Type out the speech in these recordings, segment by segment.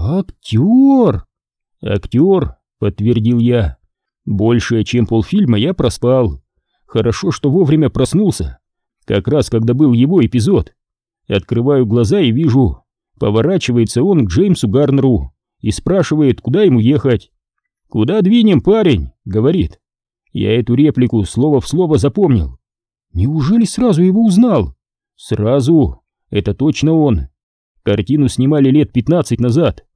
Актер! Актер, подтвердил я. Больше, чем полфильма я проспал. Хорошо, что вовремя проснулся. Как раз когда был его эпизод. Открываю глаза и вижу. Поворачивается он к Джеймсу Гарнеру и спрашивает, куда ему ехать. «Куда двинем, парень?» — говорит. Я эту реплику слово в слово запомнил. Неужели сразу его узнал? Сразу. Это точно он. Картину снимали лет пятнадцать назад.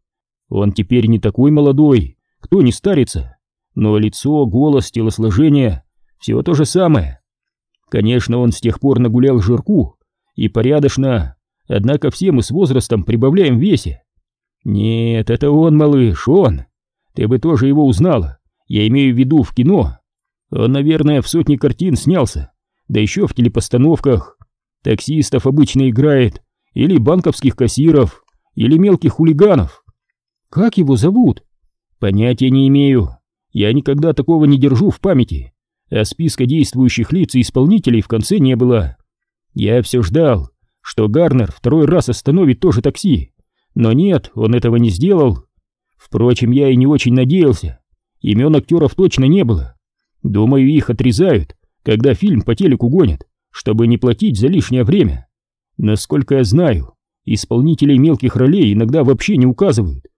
Он теперь не такой молодой, кто не старится. Но лицо, голос, телосложение — все то же самое. Конечно, он с тех пор нагулял жирку и порядочно, однако все мы с возрастом прибавляем в весе. Нет, это он, малыш, он. Ты бы тоже его узнала. Я имею в виду в кино. Он, наверное, в сотни картин снялся, да еще в телепостановках. Таксистов обычно играет, или банковских кассиров, или мелких хулиганов. Как его зовут? Понятия не имею. Я никогда такого не держу в памяти. А списка действующих лиц и исполнителей в конце не было. Я все ждал, что Гарнер второй раз остановит тоже такси. Но нет, он этого не сделал. Впрочем, я и не очень надеялся. Имен актеров точно не было. Думаю, их отрезают, когда фильм по телеку гонят, чтобы не платить за лишнее время. Насколько я знаю, исполнителей мелких ролей иногда вообще не указывают.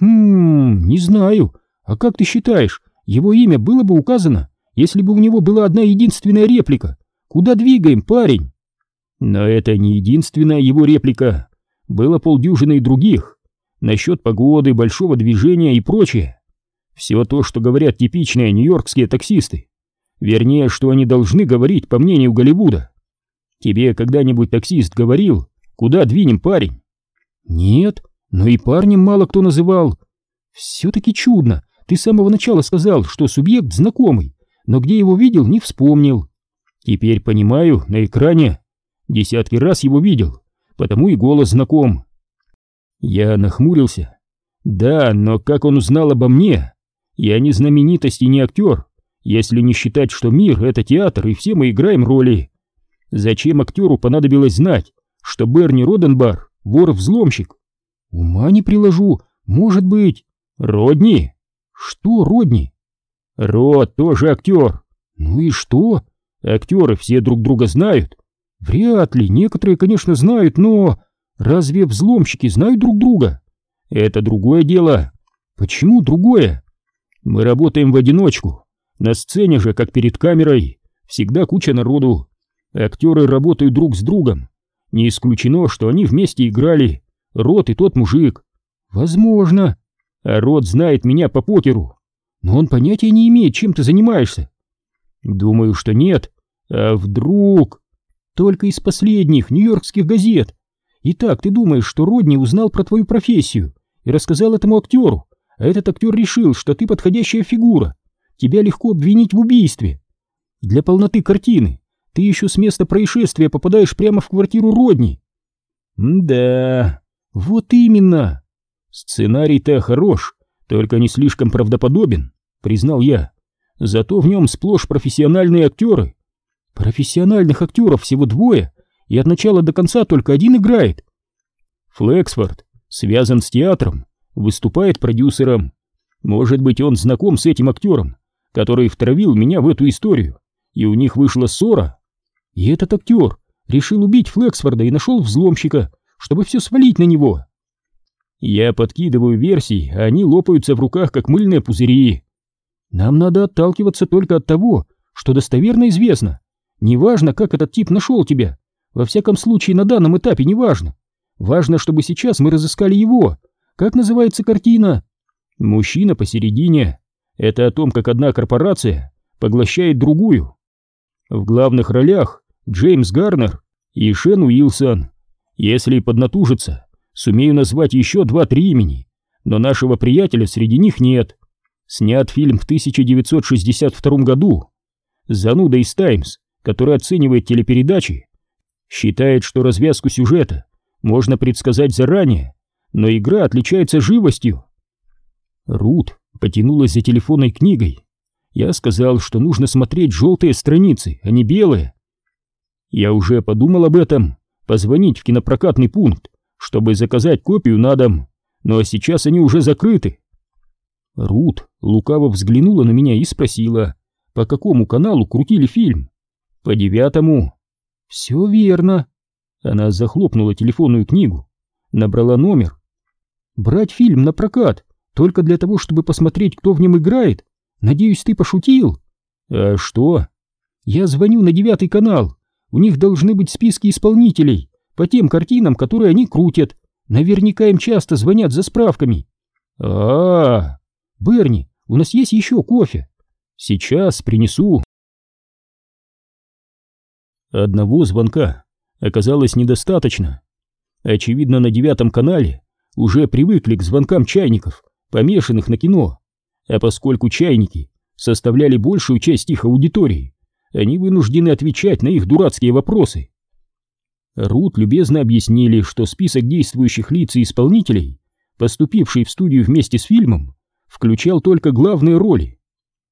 Хм, не знаю. А как ты считаешь, его имя было бы указано, если бы у него была одна единственная реплика? Куда двигаем, парень? Но это не единственная его реплика. Было полдюжины и других. Насчет погоды, большого движения и прочее. Все то, что говорят типичные нью-йоркские таксисты. Вернее, что они должны говорить, по мнению Голливуда. Тебе когда-нибудь таксист говорил, куда двинем, парень? Нет, но и парнем мало кто называл. Все-таки чудно. Ты с самого начала сказал, что субъект знакомый, но где его видел, не вспомнил. Теперь понимаю, на экране. Десятки раз его видел, потому и голос знаком. Я нахмурился. Да, но как он узнал обо мне? Я не знаменитость и не актер, если не считать, что мир — это театр, и все мы играем роли. Зачем актеру понадобилось знать, что Берни Роденбар — вор-взломщик? Ума не приложу, может быть. Родни? Что Родни? Род тоже актер. Ну и что? Актеры все друг друга знают. Вряд ли, некоторые, конечно, знают, но... Разве взломщики знают друг друга? Это другое дело. Почему другое? Мы работаем в одиночку. На сцене же, как перед камерой, всегда куча народу. Актеры работают друг с другом. Не исключено, что они вместе играли. Рот и тот мужик. Возможно. А Рот знает меня по покеру. Но он понятия не имеет, чем ты занимаешься. Думаю, что нет. А вдруг... Только из последних нью-йоркских газет. Итак, ты думаешь, что Родни узнал про твою профессию и рассказал этому актеру, а этот актер решил, что ты подходящая фигура. Тебя легко обвинить в убийстве. Для полноты картины ты еще с места происшествия попадаешь прямо в квартиру Родни. да, вот именно. Сценарий-то хорош, только не слишком правдоподобен, признал я. Зато в нем сплошь профессиональные актеры. Профессиональных актеров всего двое, и от начала до конца только один играет. Флексфорд связан с театром, выступает продюсером. Может быть, он знаком с этим актером, который втравил меня в эту историю, и у них вышла ссора. И этот актер решил убить Флексфорда и нашел взломщика, чтобы все свалить на него. Я подкидываю версии, а они лопаются в руках, как мыльные пузыри. Нам надо отталкиваться только от того, что достоверно известно. Неважно, как этот тип нашел тебя. Во всяком случае, на данном этапе неважно. Важно, чтобы сейчас мы разыскали его. Как называется картина? Мужчина посередине. Это о том, как одна корпорация поглощает другую. В главных ролях Джеймс Гарнер и Шен Уилсон. Если поднатужиться, сумею назвать еще два-три имени, но нашего приятеля среди них нет. Снят фильм в 1962 году. Зануда из Таймс, который оценивает телепередачи, считает, что развязку сюжета можно предсказать заранее, но игра отличается живостью. Рут потянулась за телефонной книгой. Я сказал, что нужно смотреть желтые страницы, а не белые. Я уже подумал об этом, позвонить в кинопрокатный пункт, чтобы заказать копию на дом, но сейчас они уже закрыты. Рут лукаво взглянула на меня и спросила, по какому каналу крутили фильм. По девятому. Все верно. Она захлопнула телефонную книгу, набрала номер. Брать фильм на прокат только для того, чтобы посмотреть, кто в нем играет? Надеюсь, ты пошутил? А что? Я звоню на девятый канал. У них должны быть списки исполнителей по тем картинам, которые они крутят. Наверняка им часто звонят за справками. А, -а, -а. Берни, у нас есть еще кофе. Сейчас принесу. Одного звонка оказалось недостаточно. Очевидно, на девятом канале уже привыкли к звонкам чайников, помешанных на кино, а поскольку чайники составляли большую часть их аудитории, они вынуждены отвечать на их дурацкие вопросы. Рут любезно объяснили, что список действующих лиц и исполнителей, поступивший в студию вместе с фильмом, включал только главные роли.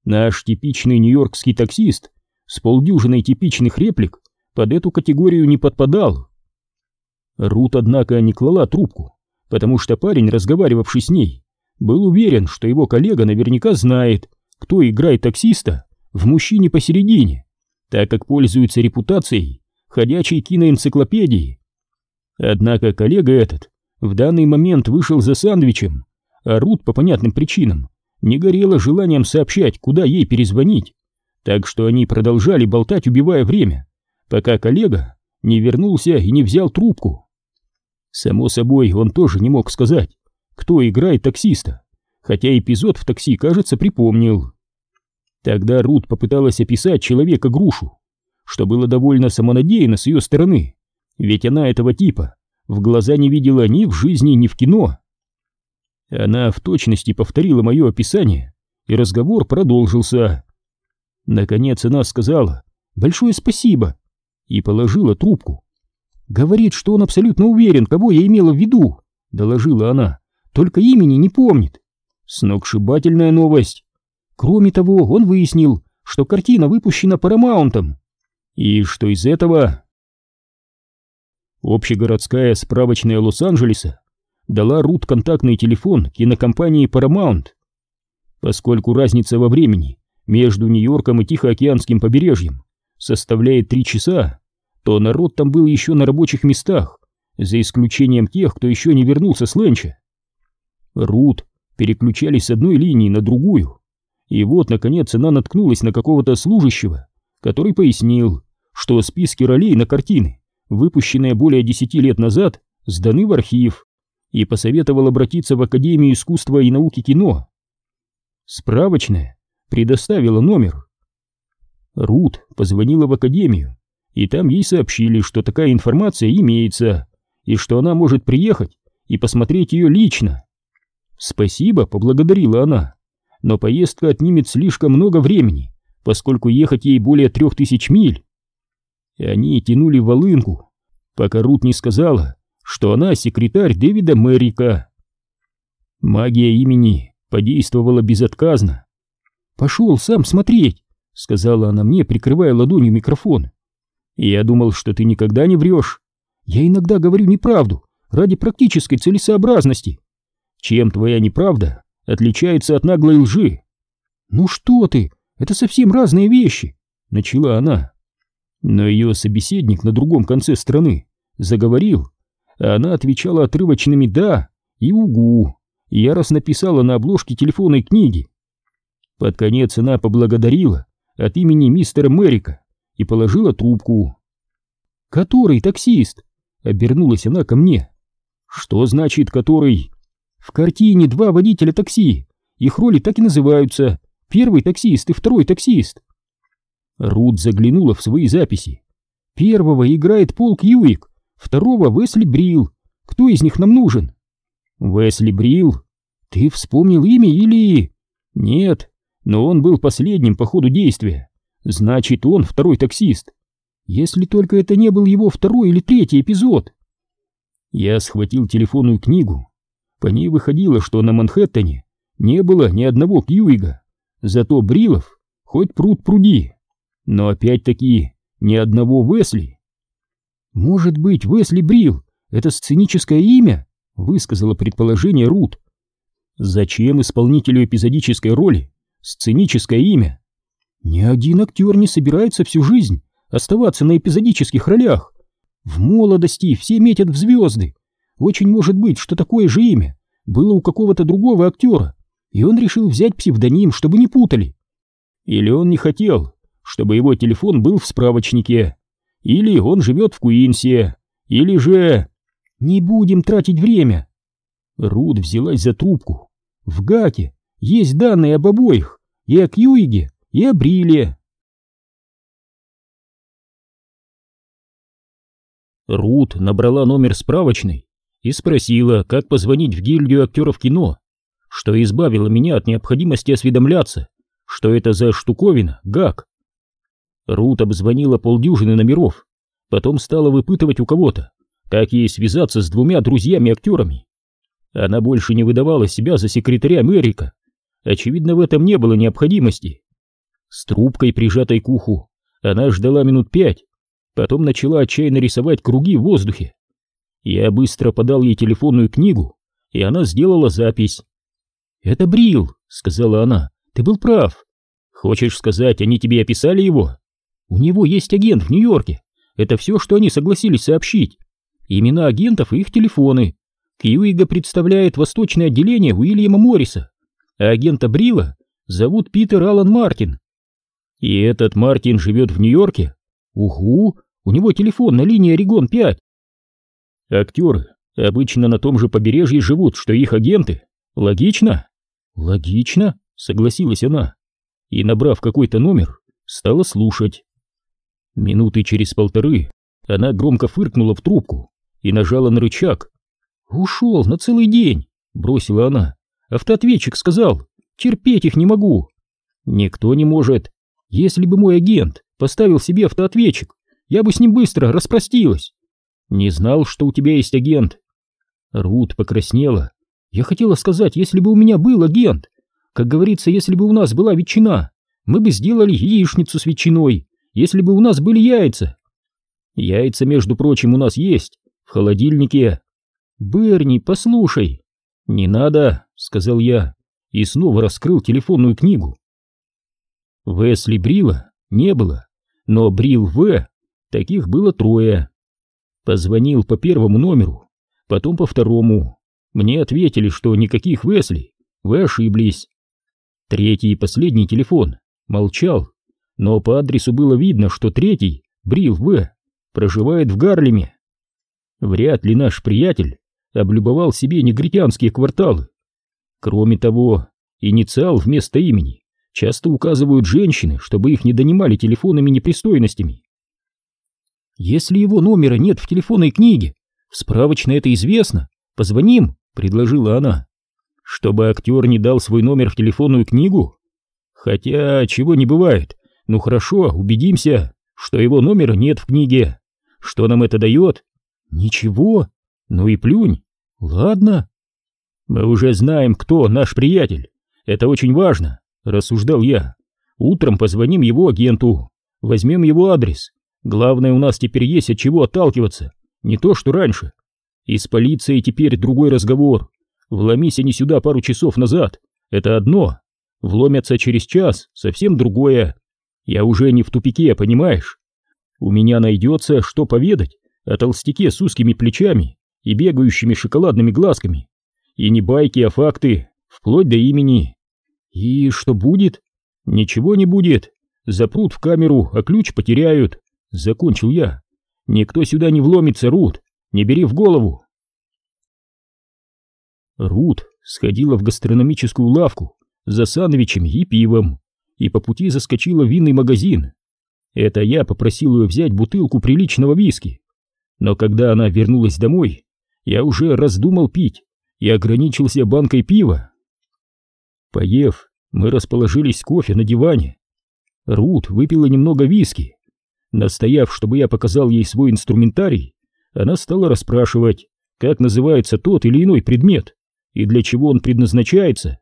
Наш типичный нью-йоркский таксист с полдюжиной типичных реплик под эту категорию не подпадал. Рут, однако, не клала трубку, потому что парень, разговаривавший с ней, был уверен, что его коллега наверняка знает, кто играет таксиста в «Мужчине посередине», так как пользуется репутацией ходячей киноэнциклопедии. Однако коллега этот в данный момент вышел за сандвичем, а Рут по понятным причинам не горела желанием сообщать, куда ей перезвонить, так что они продолжали болтать, убивая время, пока коллега не вернулся и не взял трубку. Само собой, он тоже не мог сказать, кто играет таксиста, хотя эпизод в такси, кажется, припомнил. Тогда Рут попыталась описать человека-грушу, что было довольно самонадеянно с ее стороны, ведь она этого типа в глаза не видела ни в жизни, ни в кино. Она в точности повторила мое описание, и разговор продолжился. Наконец она сказала «Большое спасибо» и положила трубку. «Говорит, что он абсолютно уверен, кого я имела в виду», — доложила она только имени не помнит. Сногсшибательная новость. Кроме того, он выяснил, что картина выпущена Парамаунтом. И что из этого? Общегородская справочная Лос-Анджелеса дала Рут контактный телефон кинокомпании Paramount. Поскольку разница во времени между Нью-Йорком и Тихоокеанским побережьем составляет три часа, то народ там был еще на рабочих местах, за исключением тех, кто еще не вернулся с ленча. Рут переключались с одной линии на другую. И вот, наконец, она наткнулась на какого-то служащего, который пояснил, что списки ролей на картины, выпущенные более десяти лет назад, сданы в архив, и посоветовал обратиться в Академию искусства и науки кино. Справочная предоставила номер. Рут позвонила в Академию, и там ей сообщили, что такая информация имеется, и что она может приехать и посмотреть ее лично. «Спасибо», — поблагодарила она, — «но поездка отнимет слишком много времени, поскольку ехать ей более трех тысяч миль». И они тянули волынку, пока Рут не сказала, что она секретарь Дэвида Мэрика. Магия имени подействовала безотказно. «Пошел сам смотреть», — сказала она мне, прикрывая ладонью микрофон. «Я думал, что ты никогда не врешь. Я иногда говорю неправду ради практической целесообразности. Чем твоя неправда отличается от наглой лжи? Ну что ты, это совсем разные вещи, начала она. Но ее собеседник на другом конце страны заговорил, а она отвечала отрывочными «да» и «угу», и яростно писала на обложке телефонной книги. Под конец она поблагодарила от имени мистера Мэрика и положила трубку. «Который таксист?» — обернулась она ко мне. «Что значит «который»?» В картине два водителя такси. Их роли так и называются. Первый таксист и второй таксист. Рут заглянула в свои записи. Первого играет Пол Кьюик, второго Весли Брил. Кто из них нам нужен? Весли Брил? Ты вспомнил имя или... Нет, но он был последним по ходу действия. Значит, он второй таксист. Если только это не был его второй или третий эпизод. Я схватил телефонную книгу по ней выходило, что на Манхэттене не было ни одного Кьюига, зато Брилов хоть пруд пруди, но опять-таки ни одного Весли. «Может быть, Весли Брил — это сценическое имя?» — высказала предположение Рут. Зачем исполнителю эпизодической роли сценическое имя? Ни один актер не собирается всю жизнь оставаться на эпизодических ролях. В молодости все метят в звезды. Очень может быть, что такое же имя было у какого-то другого актера, и он решил взять псевдоним, чтобы не путали. Или он не хотел, чтобы его телефон был в справочнике, или он живет в Куинсе, или же... Не будем тратить время. Руд взялась за трубку. В Гаке есть данные об обоих, и о Кьюиге, и о Бриле. Рут набрала номер справочной и спросила, как позвонить в гильдию актеров кино, что избавило меня от необходимости осведомляться, что это за штуковина, гак. Рут обзвонила полдюжины номеров, потом стала выпытывать у кого-то, как ей связаться с двумя друзьями-актерами. Она больше не выдавала себя за секретаря Мэрика. Очевидно, в этом не было необходимости. С трубкой, прижатой к уху, она ждала минут пять, потом начала отчаянно рисовать круги в воздухе. Я быстро подал ей телефонную книгу, и она сделала запись. «Это Брил», — сказала она, — «ты был прав. Хочешь сказать, они тебе описали его? У него есть агент в Нью-Йорке. Это все, что они согласились сообщить. Имена агентов и их телефоны. Кьюига представляет восточное отделение Уильяма Морриса, а агента Брила зовут Питер Аллан Мартин. И этот Мартин живет в Нью-Йорке? Угу, у него телефон на линии Орегон-5. Актеры обычно на том же побережье живут, что их агенты. Логично? Логично, согласилась она. И, набрав какой-то номер, стала слушать. Минуты через полторы она громко фыркнула в трубку и нажала на рычаг. «Ушел на целый день», — бросила она. «Автоответчик сказал, терпеть их не могу». «Никто не может. Если бы мой агент поставил себе автоответчик, я бы с ним быстро распростилась. Не знал, что у тебя есть агент». Рут покраснела. «Я хотела сказать, если бы у меня был агент. Как говорится, если бы у нас была ветчина, мы бы сделали яичницу с ветчиной, если бы у нас были яйца. Яйца, между прочим, у нас есть, в холодильнике. Берни, послушай. Не надо, сказал я и снова раскрыл телефонную книгу. Весли Брила не было, но Брил В. таких было трое. Позвонил по первому номеру, потом по второму. Мне ответили, что никаких Весли, вы ошиблись. Третий и последний телефон молчал, но по адресу было видно, что третий, Брил В проживает в Гарлеме. Вряд ли наш приятель облюбовал себе негритянские кварталы. Кроме того, инициал вместо имени часто указывают женщины, чтобы их не донимали телефонными непристойностями. Если его номера нет в телефонной книге, в справочной это известно, позвоним, предложила она. Чтобы актер не дал свой номер в телефонную книгу? Хотя, чего не бывает, ну хорошо, убедимся, что его номера нет в книге. Что нам это дает? Ничего. Ну и плюнь. Ладно. Мы уже знаем, кто наш приятель. Это очень важно, рассуждал я. Утром позвоним его агенту, возьмем его адрес. Главное, у нас теперь есть от чего отталкиваться. Не то, что раньше. И с полицией теперь другой разговор. Вломись они сюда пару часов назад. Это одно. Вломятся через час, совсем другое. Я уже не в тупике, понимаешь? У меня найдется, что поведать о толстяке с узкими плечами и бегающими шоколадными глазками. И не байки, а факты, вплоть до имени. И что будет? Ничего не будет. Запрут в камеру, а ключ потеряют. Закончил я. Никто сюда не вломится, Рут. Не бери в голову. Рут сходила в гастрономическую лавку за сандвичами и пивом и по пути заскочила в винный магазин. Это я попросил ее взять бутылку приличного виски. Но когда она вернулась домой, я уже раздумал пить и ограничился банкой пива. Поев, мы расположились кофе на диване. Рут выпила немного виски. Настояв, чтобы я показал ей свой инструментарий, она стала расспрашивать, как называется тот или иной предмет и для чего он предназначается.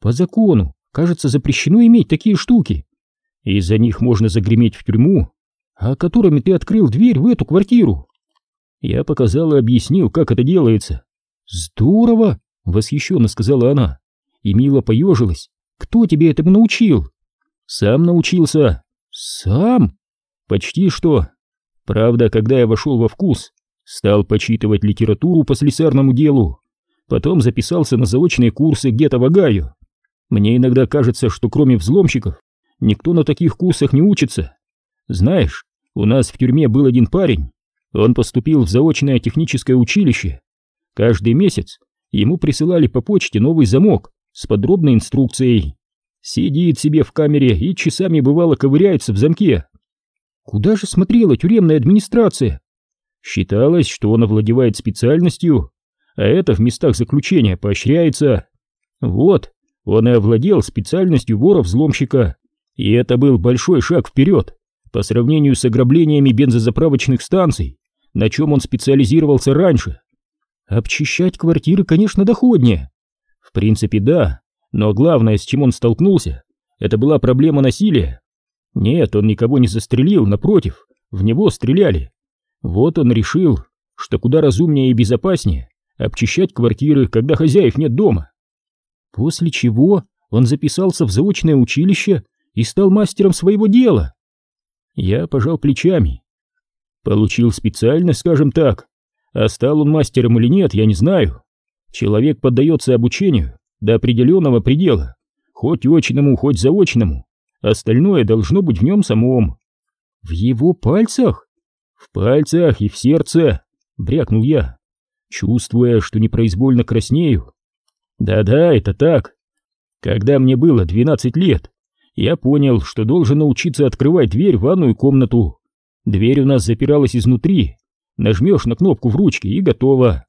По закону, кажется, запрещено иметь такие штуки, из-за них можно загреметь в тюрьму, а которыми ты открыл дверь в эту квартиру. Я показал и объяснил, как это делается. Здорово, восхищенно сказала она и мило поежилась. Кто тебе этому научил? Сам научился. Сам? Почти что. Правда, когда я вошел во вкус, стал почитывать литературу по слесарному делу, потом записался на заочные курсы где-то в Огайо. Мне иногда кажется, что кроме взломщиков, никто на таких курсах не учится. Знаешь, у нас в тюрьме был один парень, он поступил в заочное техническое училище. Каждый месяц ему присылали по почте новый замок с подробной инструкцией. Сидит себе в камере и часами бывало ковыряется в замке. Куда же смотрела тюремная администрация? Считалось, что он овладевает специальностью, а это в местах заключения поощряется. Вот, он и овладел специальностью вора-взломщика, и это был большой шаг вперед по сравнению с ограблениями бензозаправочных станций, на чем он специализировался раньше. Обчищать квартиры, конечно, доходнее. В принципе, да, но главное, с чем он столкнулся, это была проблема насилия. Нет, он никого не застрелил, напротив, в него стреляли. Вот он решил, что куда разумнее и безопаснее обчищать квартиры, когда хозяев нет дома. После чего он записался в заочное училище и стал мастером своего дела. Я пожал плечами. Получил специальность, скажем так, а стал он мастером или нет, я не знаю. Человек поддается обучению до определенного предела, хоть очному, хоть заочному. Остальное должно быть в нем самом. В его пальцах? В пальцах и в сердце, брякнул я, чувствуя, что непроизвольно краснею. Да-да, это так. Когда мне было 12 лет, я понял, что должен научиться открывать дверь в ванную комнату. Дверь у нас запиралась изнутри. Нажмешь на кнопку в ручке и готово.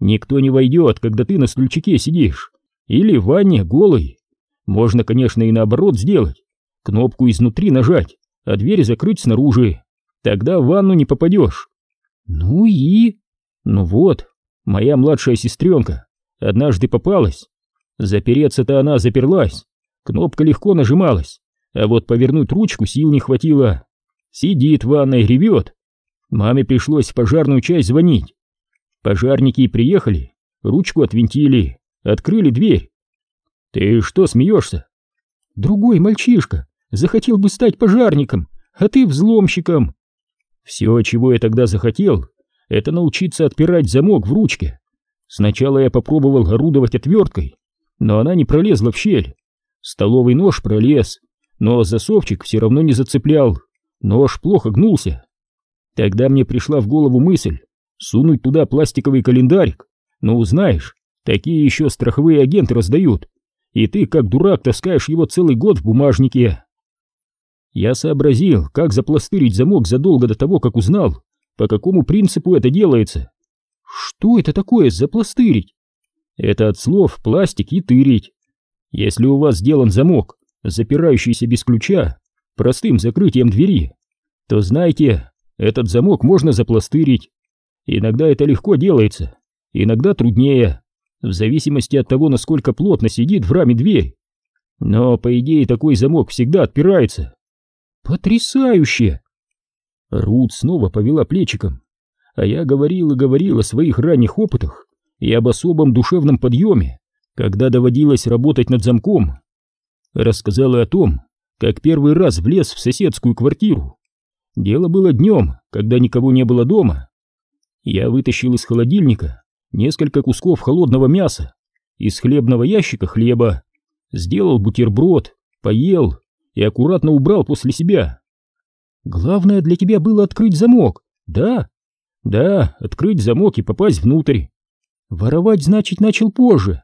Никто не войдет, когда ты на стульчике сидишь. Или в ванне голый. Можно, конечно, и наоборот сделать. Кнопку изнутри нажать, а дверь закрыть снаружи. Тогда в ванну не попадешь. Ну и... Ну вот, моя младшая сестренка однажды попалась. Запереться-то она заперлась. Кнопка легко нажималась, а вот повернуть ручку сил не хватило. Сидит в ванной, ревет. Маме пришлось в пожарную часть звонить. Пожарники приехали, ручку отвинтили, открыли дверь. Ты что смеешься? Другой мальчишка захотел бы стать пожарником, а ты взломщиком. Все, чего я тогда захотел, это научиться отпирать замок в ручке. Сначала я попробовал орудовать отверткой, но она не пролезла в щель. Столовый нож пролез, но засовчик все равно не зацеплял. Нож плохо гнулся. Тогда мне пришла в голову мысль сунуть туда пластиковый календарик. Ну, знаешь, такие еще страховые агенты раздают. И ты, как дурак, таскаешь его целый год в бумажнике. Я сообразил, как запластырить замок задолго до того, как узнал, по какому принципу это делается. Что это такое запластырить? Это от слов пластик и тырить. Если у вас сделан замок, запирающийся без ключа, простым закрытием двери, то знайте, этот замок можно запластырить. Иногда это легко делается, иногда труднее, в зависимости от того, насколько плотно сидит в раме дверь. Но, по идее, такой замок всегда отпирается. Потрясающе! Рут снова повела плечиком, а я говорил и говорил о своих ранних опытах и об особом душевном подъеме, когда доводилось работать над замком. Рассказала о том, как первый раз влез в соседскую квартиру. Дело было днем, когда никого не было дома. Я вытащил из холодильника несколько кусков холодного мяса, из хлебного ящика хлеба, сделал бутерброд, поел и аккуратно убрал после себя. Главное для тебя было открыть замок, да? Да, открыть замок и попасть внутрь. Воровать, значит, начал позже.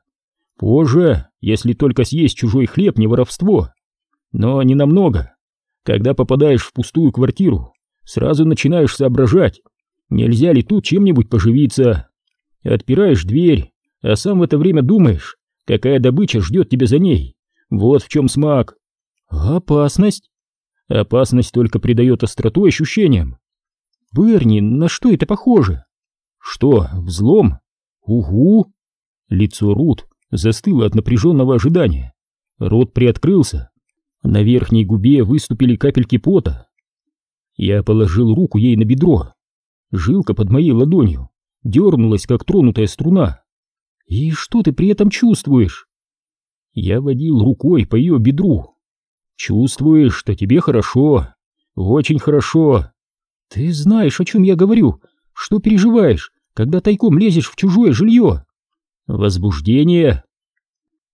Позже, если только съесть чужой хлеб, не воровство. Но не намного. Когда попадаешь в пустую квартиру, сразу начинаешь соображать, нельзя ли тут чем-нибудь поживиться. Отпираешь дверь, а сам в это время думаешь, какая добыча ждет тебя за ней. Вот в чем смак. Опасность? Опасность только придает остроту ощущениям. Берни, на что это похоже? Что, взлом? Угу. Лицо Рут застыло от напряженного ожидания. Рот приоткрылся. На верхней губе выступили капельки пота. Я положил руку ей на бедро. Жилка под моей ладонью дернулась, как тронутая струна. И что ты при этом чувствуешь? Я водил рукой по ее бедру. Чувствуешь, что тебе хорошо, очень хорошо. Ты знаешь, о чем я говорю, что переживаешь, когда тайком лезешь в чужое жилье. Возбуждение.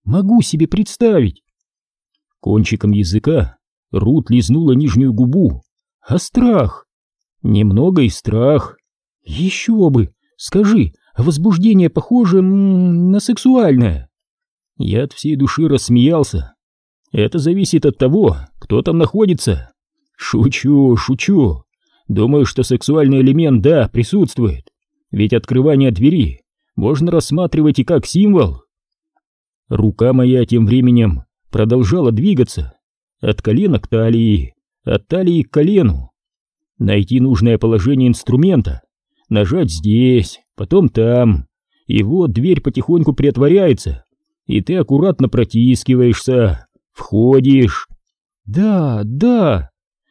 Могу себе представить. Кончиком языка Рут лизнула нижнюю губу. А страх? Немного и страх. Еще бы! Скажи, возбуждение похоже на сексуальное? Я от всей души рассмеялся. Это зависит от того, кто там находится. Шучу, шучу. Думаю, что сексуальный элемент, да, присутствует. Ведь открывание двери можно рассматривать и как символ. Рука моя тем временем продолжала двигаться от колена к талии, от талии к колену. Найти нужное положение инструмента, нажать здесь, потом там, и вот дверь потихоньку приотворяется, и ты аккуратно протискиваешься, входишь. Да, да,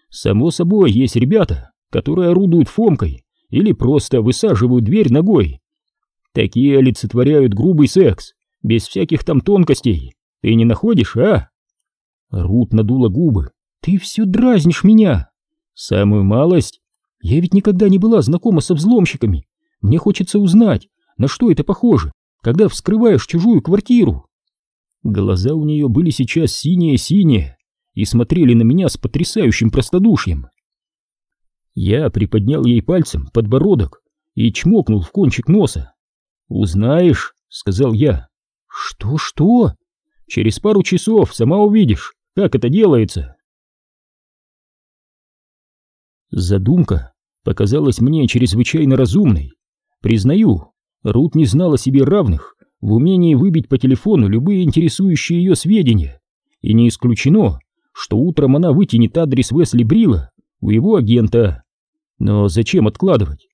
само собой есть ребята, которые орудуют фомкой или просто высаживают дверь ногой. Такие олицетворяют грубый секс, без всяких там тонкостей. Ты не находишь, а? Рут надула губы. Ты все дразнишь меня. Самую малость. Я ведь никогда не была знакома со взломщиками. Мне хочется узнать, на что это похоже, когда вскрываешь чужую квартиру. Глаза у нее были сейчас синие-синие и смотрели на меня с потрясающим простодушием. Я приподнял ей пальцем подбородок и чмокнул в кончик носа. «Узнаешь», — сказал я. «Что-что?» «Через пару часов сама увидишь, как это делается». Задумка показалась мне чрезвычайно разумной. Признаю, Рут не знала себе равных в умении выбить по телефону любые интересующие ее сведения, и не исключено, что утром она вытянет адрес Весли Брила у его агента. Но зачем откладывать?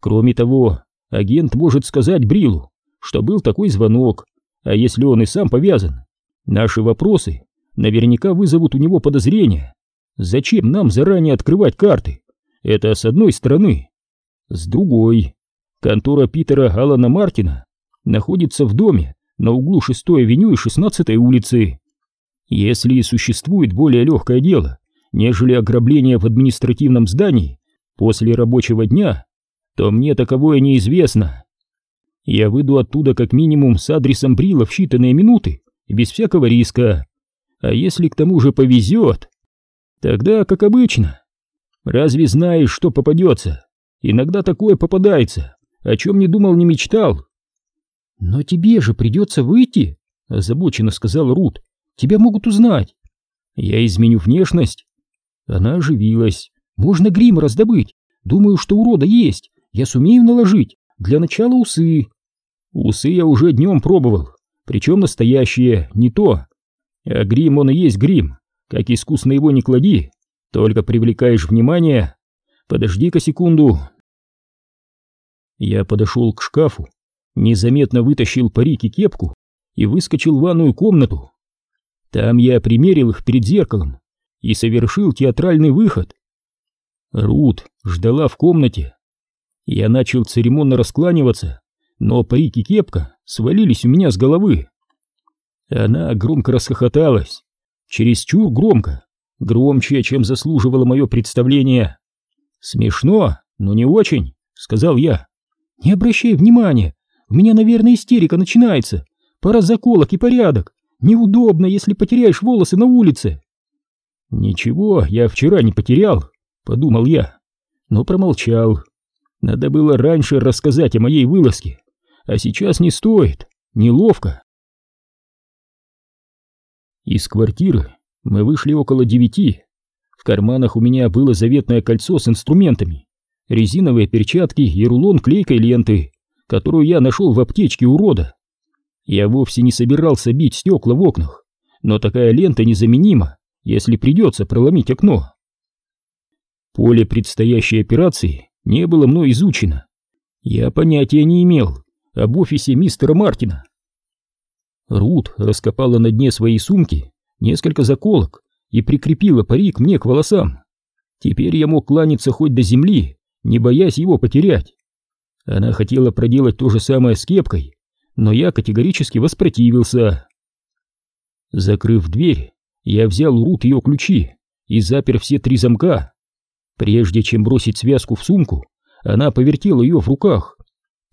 Кроме того, агент может сказать Брилу, что был такой звонок, а если он и сам повязан, наши вопросы наверняка вызовут у него подозрения. Зачем нам заранее открывать карты? Это с одной стороны. С другой, контора Питера Алана Мартина находится в доме на углу 6-й авеню и 16-й улицы. Если и существует более легкое дело, нежели ограбление в административном здании после рабочего дня, то мне таковое неизвестно. Я выйду оттуда как минимум с адресом Брила в считанные минуты, без всякого риска. А если к тому же повезет, тогда, как обычно, Разве знаешь, что попадется? Иногда такое попадается, о чем не думал, не мечтал. Но тебе же придется выйти, озабоченно сказал Рут. Тебя могут узнать. Я изменю внешность. Она оживилась. Можно грим раздобыть. Думаю, что урода есть. Я сумею наложить. Для начала усы. Усы я уже днем пробовал. Причем настоящие, не то. А грим он и есть грим. Как искусно его не клади, только привлекаешь внимание. Подожди-ка секунду. Я подошел к шкафу, незаметно вытащил парик и кепку и выскочил в ванную комнату. Там я примерил их перед зеркалом и совершил театральный выход. Рут ждала в комнате. Я начал церемонно раскланиваться, но парик и кепка свалились у меня с головы. Она громко расхохоталась, чересчур громко, громче, чем заслуживало мое представление. «Смешно, но не очень», — сказал я. «Не обращай внимания, у меня, наверное, истерика начинается. Пора заколок и порядок. Неудобно, если потеряешь волосы на улице». «Ничего, я вчера не потерял», — подумал я, но промолчал. Надо было раньше рассказать о моей вылазке, а сейчас не стоит, неловко. Из квартиры мы вышли около девяти. В карманах у меня было заветное кольцо с инструментами, резиновые перчатки и рулон клейкой ленты, которую я нашел в аптечке урода. Я вовсе не собирался бить стекла в окнах, но такая лента незаменима, если придется проломить окно. Поле предстоящей операции не было мной изучено. Я понятия не имел об офисе мистера Мартина. Рут раскопала на дне своей сумки несколько заколок и прикрепила парик мне к волосам. Теперь я мог кланяться хоть до земли, не боясь его потерять. Она хотела проделать то же самое с кепкой, но я категорически воспротивился. Закрыв дверь, я взял у Рут ее ключи и запер все три замка. Прежде чем бросить связку в сумку, она повертела ее в руках.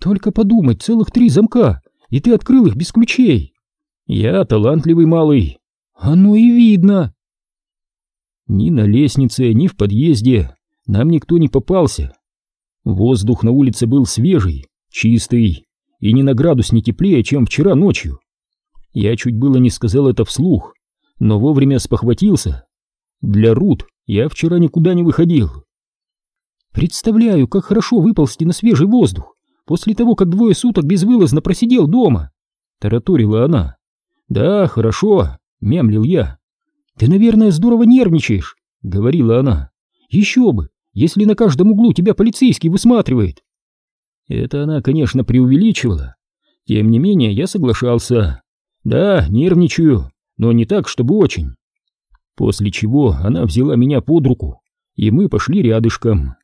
«Только подумать, целых три замка, и ты открыл их без ключей!» «Я талантливый малый!» «Оно и видно!» Ни на лестнице, ни в подъезде нам никто не попался. Воздух на улице был свежий, чистый и не на градус не теплее, чем вчера ночью. Я чуть было не сказал это вслух, но вовремя спохватился. Для Рут я вчера никуда не выходил. Представляю, как хорошо выползти на свежий воздух после того, как двое суток безвылазно просидел дома, тараторила она. Да, хорошо, мямлил я. Ты, наверное, здорово нервничаешь, говорила она. Еще бы, если на каждом углу тебя полицейский высматривает. Это она, конечно, преувеличивала. Тем не менее, я соглашался. Да, нервничаю, но не так, чтобы очень. После чего она взяла меня под руку, и мы пошли рядышком.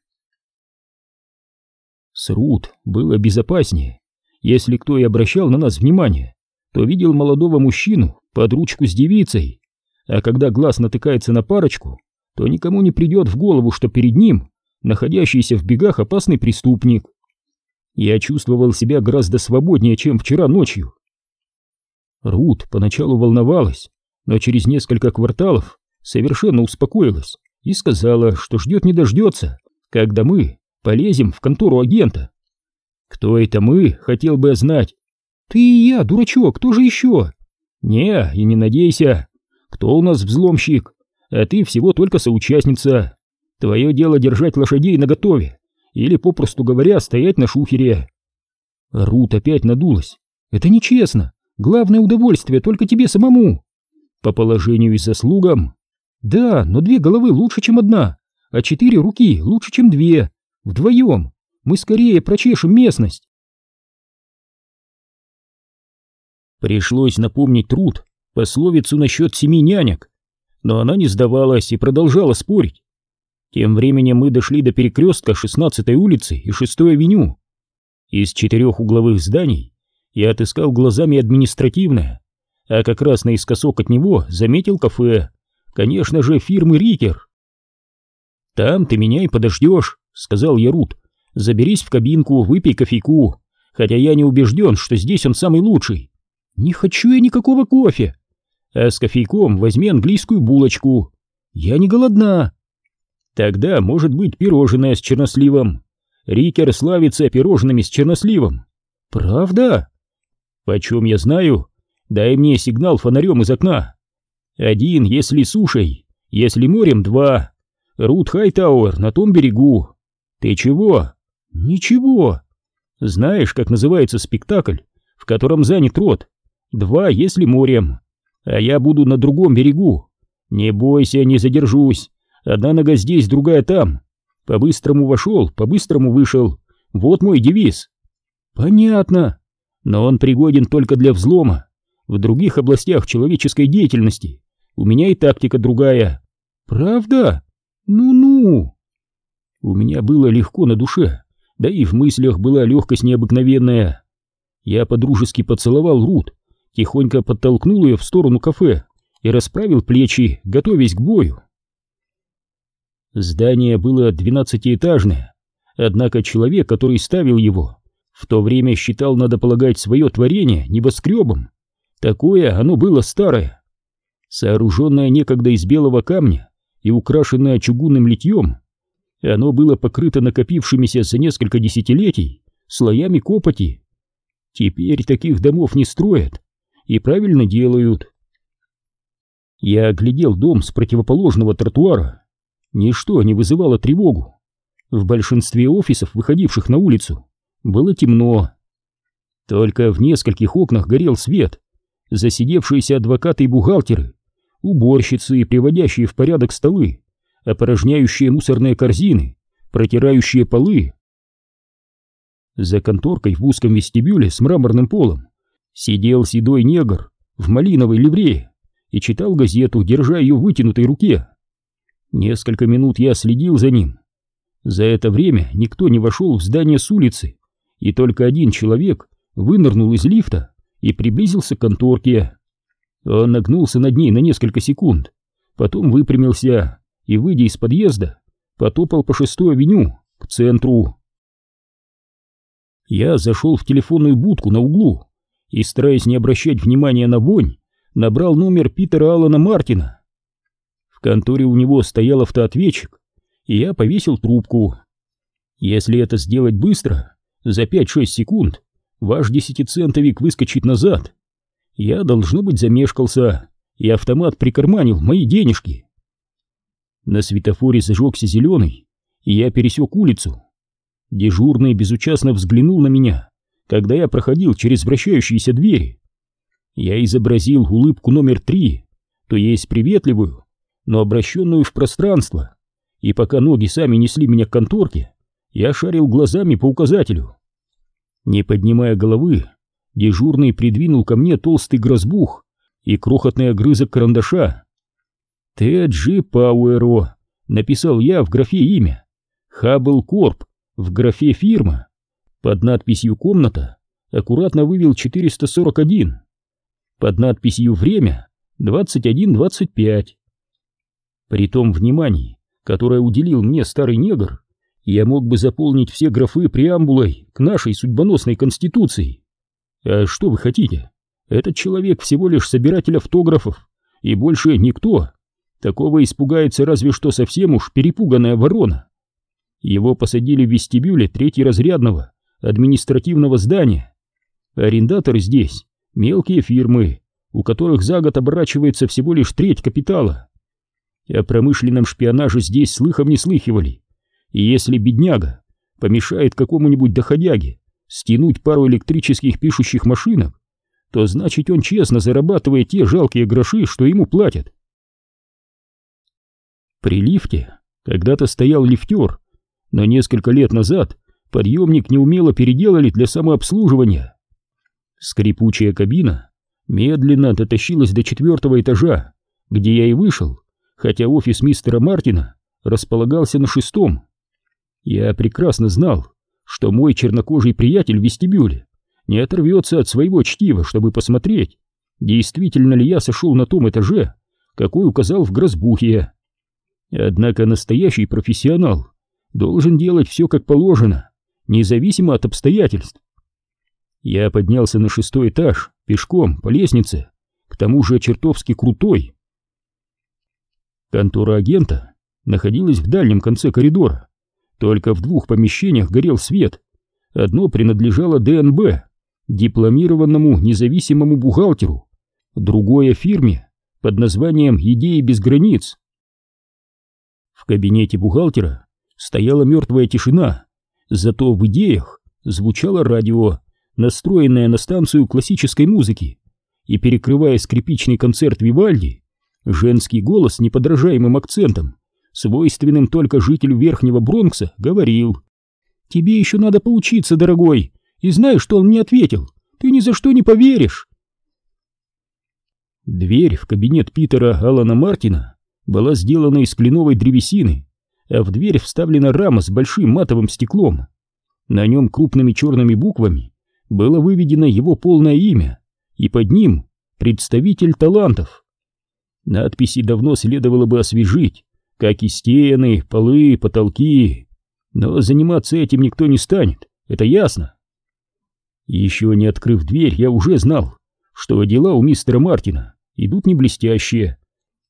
С Рут было безопаснее. Если кто и обращал на нас внимание, то видел молодого мужчину под ручку с девицей, а когда глаз натыкается на парочку, то никому не придет в голову, что перед ним находящийся в бегах опасный преступник. Я чувствовал себя гораздо свободнее, чем вчера ночью. Рут поначалу волновалась, но через несколько кварталов совершенно успокоилась и сказала, что ждет не дождется, когда мы полезем в контору агента. Кто это мы, хотел бы знать. Ты и я, дурачок, кто же еще? Не, и не надейся. Кто у нас взломщик? А ты всего только соучастница. Твое дело держать лошадей наготове, или, попросту говоря, стоять на шухере. Рут опять надулась. Это нечестно. Главное удовольствие только тебе самому. По положению и заслугам. Да, но две головы лучше, чем одна, а четыре руки лучше, чем две. Вдвоем мы скорее прочешем местность. Пришлось напомнить труд пословицу насчет семи нянек, но она не сдавалась и продолжала спорить. Тем временем мы дошли до перекрестка 16-й улицы и 6-й авеню. Из четырех угловых зданий я отыскал глазами административное, а как раз наискосок от него заметил кафе, конечно же, фирмы Рикер. «Там ты меня и подождешь», — сказал я Рут. «Заберись в кабинку, выпей кофейку, хотя я не убежден, что здесь он самый лучший». «Не хочу я никакого кофе». «А с кофейком возьми английскую булочку». «Я не голодна». Тогда может быть пирожное с черносливом. Рикер славится пирожными с черносливом. Правда? Почем я знаю? Дай мне сигнал фонарем из окна. Один, если сушей, если морем, два. Рут Хайтауэр на том берегу. Ты чего? Ничего. Знаешь, как называется спектакль, в котором занят рот? Два, если морем. А я буду на другом берегу. Не бойся, не задержусь. Одна нога здесь, другая там. По-быстрому вошел, по-быстрому вышел. Вот мой девиз. Понятно. Но он пригоден только для взлома. В других областях человеческой деятельности у меня и тактика другая. Правда? Ну-ну. У меня было легко на душе, да и в мыслях была легкость необыкновенная. Я подружески поцеловал Рут, тихонько подтолкнул ее в сторону кафе и расправил плечи, готовясь к бою. Здание было двенадцатиэтажное, однако человек, который ставил его, в то время считал, надо полагать, свое творение небоскребом. Такое оно было старое. Сооруженное некогда из белого камня и украшенное чугунным литьем, оно было покрыто накопившимися за несколько десятилетий слоями копоти. Теперь таких домов не строят и правильно делают. Я оглядел дом с противоположного тротуара Ничто не вызывало тревогу. В большинстве офисов, выходивших на улицу, было темно. Только в нескольких окнах горел свет. Засидевшиеся адвокаты и бухгалтеры, уборщицы, приводящие в порядок столы, опорожняющие мусорные корзины, протирающие полы. За конторкой в узком вестибюле с мраморным полом сидел седой негр в малиновой ливрее и читал газету, держа ее в вытянутой руке. Несколько минут я следил за ним. За это время никто не вошел в здание с улицы, и только один человек вынырнул из лифта и приблизился к конторке. Он нагнулся над ней на несколько секунд, потом выпрямился и, выйдя из подъезда, потопал по шестой авеню к центру. Я зашел в телефонную будку на углу и, стараясь не обращать внимания на вонь, набрал номер Питера Аллана Мартина. В конторе у него стоял автоответчик, и я повесил трубку. Если это сделать быстро, за 5-6 секунд, ваш десятицентовик выскочит назад. Я, должно быть, замешкался, и автомат прикарманил мои денежки. На светофоре зажегся зеленый, и я пересек улицу. Дежурный безучастно взглянул на меня, когда я проходил через вращающиеся двери. Я изобразил улыбку номер три, то есть приветливую, но обращенную в пространство, и пока ноги сами несли меня к конторке, я шарил глазами по указателю. Не поднимая головы, дежурный придвинул ко мне толстый грозбух и крохотный огрызок карандаша. «Т.Джи Пауэро», — написал я в графе имя. «Хаббл Корп» в графе «Фирма». Под надписью «Комната» аккуратно вывел 441. Под надписью «Время» 21.25. При том внимании, которое уделил мне старый негр, я мог бы заполнить все графы преамбулой к нашей судьбоносной конституции. А что вы хотите? Этот человек всего лишь собиратель автографов, и больше никто. Такого испугается разве что совсем уж перепуганная ворона. Его посадили в вестибюле третьеразрядного административного здания. Арендаторы здесь — мелкие фирмы, у которых за год оборачивается всего лишь треть капитала. О промышленном шпионаже здесь слыхом не слыхивали. И если бедняга помешает какому-нибудь доходяге стянуть пару электрических пишущих машинок, то значит он честно зарабатывает те жалкие гроши, что ему платят. При лифте когда-то стоял лифтер, но несколько лет назад подъемник неумело переделали для самообслуживания. Скрипучая кабина медленно дотащилась до четвертого этажа, где я и вышел, хотя офис мистера Мартина располагался на шестом. Я прекрасно знал, что мой чернокожий приятель в вестибюле не оторвется от своего чтива, чтобы посмотреть, действительно ли я сошел на том этаже, какой указал в грозбухе. Однако настоящий профессионал должен делать все как положено, независимо от обстоятельств. Я поднялся на шестой этаж, пешком, по лестнице, к тому же чертовски крутой. Контора агента находилась в дальнем конце коридора. Только в двух помещениях горел свет. Одно принадлежало ДНБ, дипломированному независимому бухгалтеру, другое фирме под названием «Идеи без границ». В кабинете бухгалтера стояла мертвая тишина, зато в идеях звучало радио, настроенное на станцию классической музыки, и, перекрывая скрипичный концерт Вивальди, женский голос с неподражаемым акцентом, свойственным только жителю Верхнего Бронкса, говорил «Тебе еще надо поучиться, дорогой, и знаешь, что он мне ответил? Ты ни за что не поверишь!» Дверь в кабинет Питера Алана Мартина была сделана из кленовой древесины, а в дверь вставлена рама с большим матовым стеклом. На нем крупными черными буквами было выведено его полное имя, и под ним «Представитель талантов». Надписи давно следовало бы освежить, как и стены, полы, потолки, но заниматься этим никто не станет, это ясно. Еще не открыв дверь, я уже знал, что дела у мистера Мартина идут не блестящие,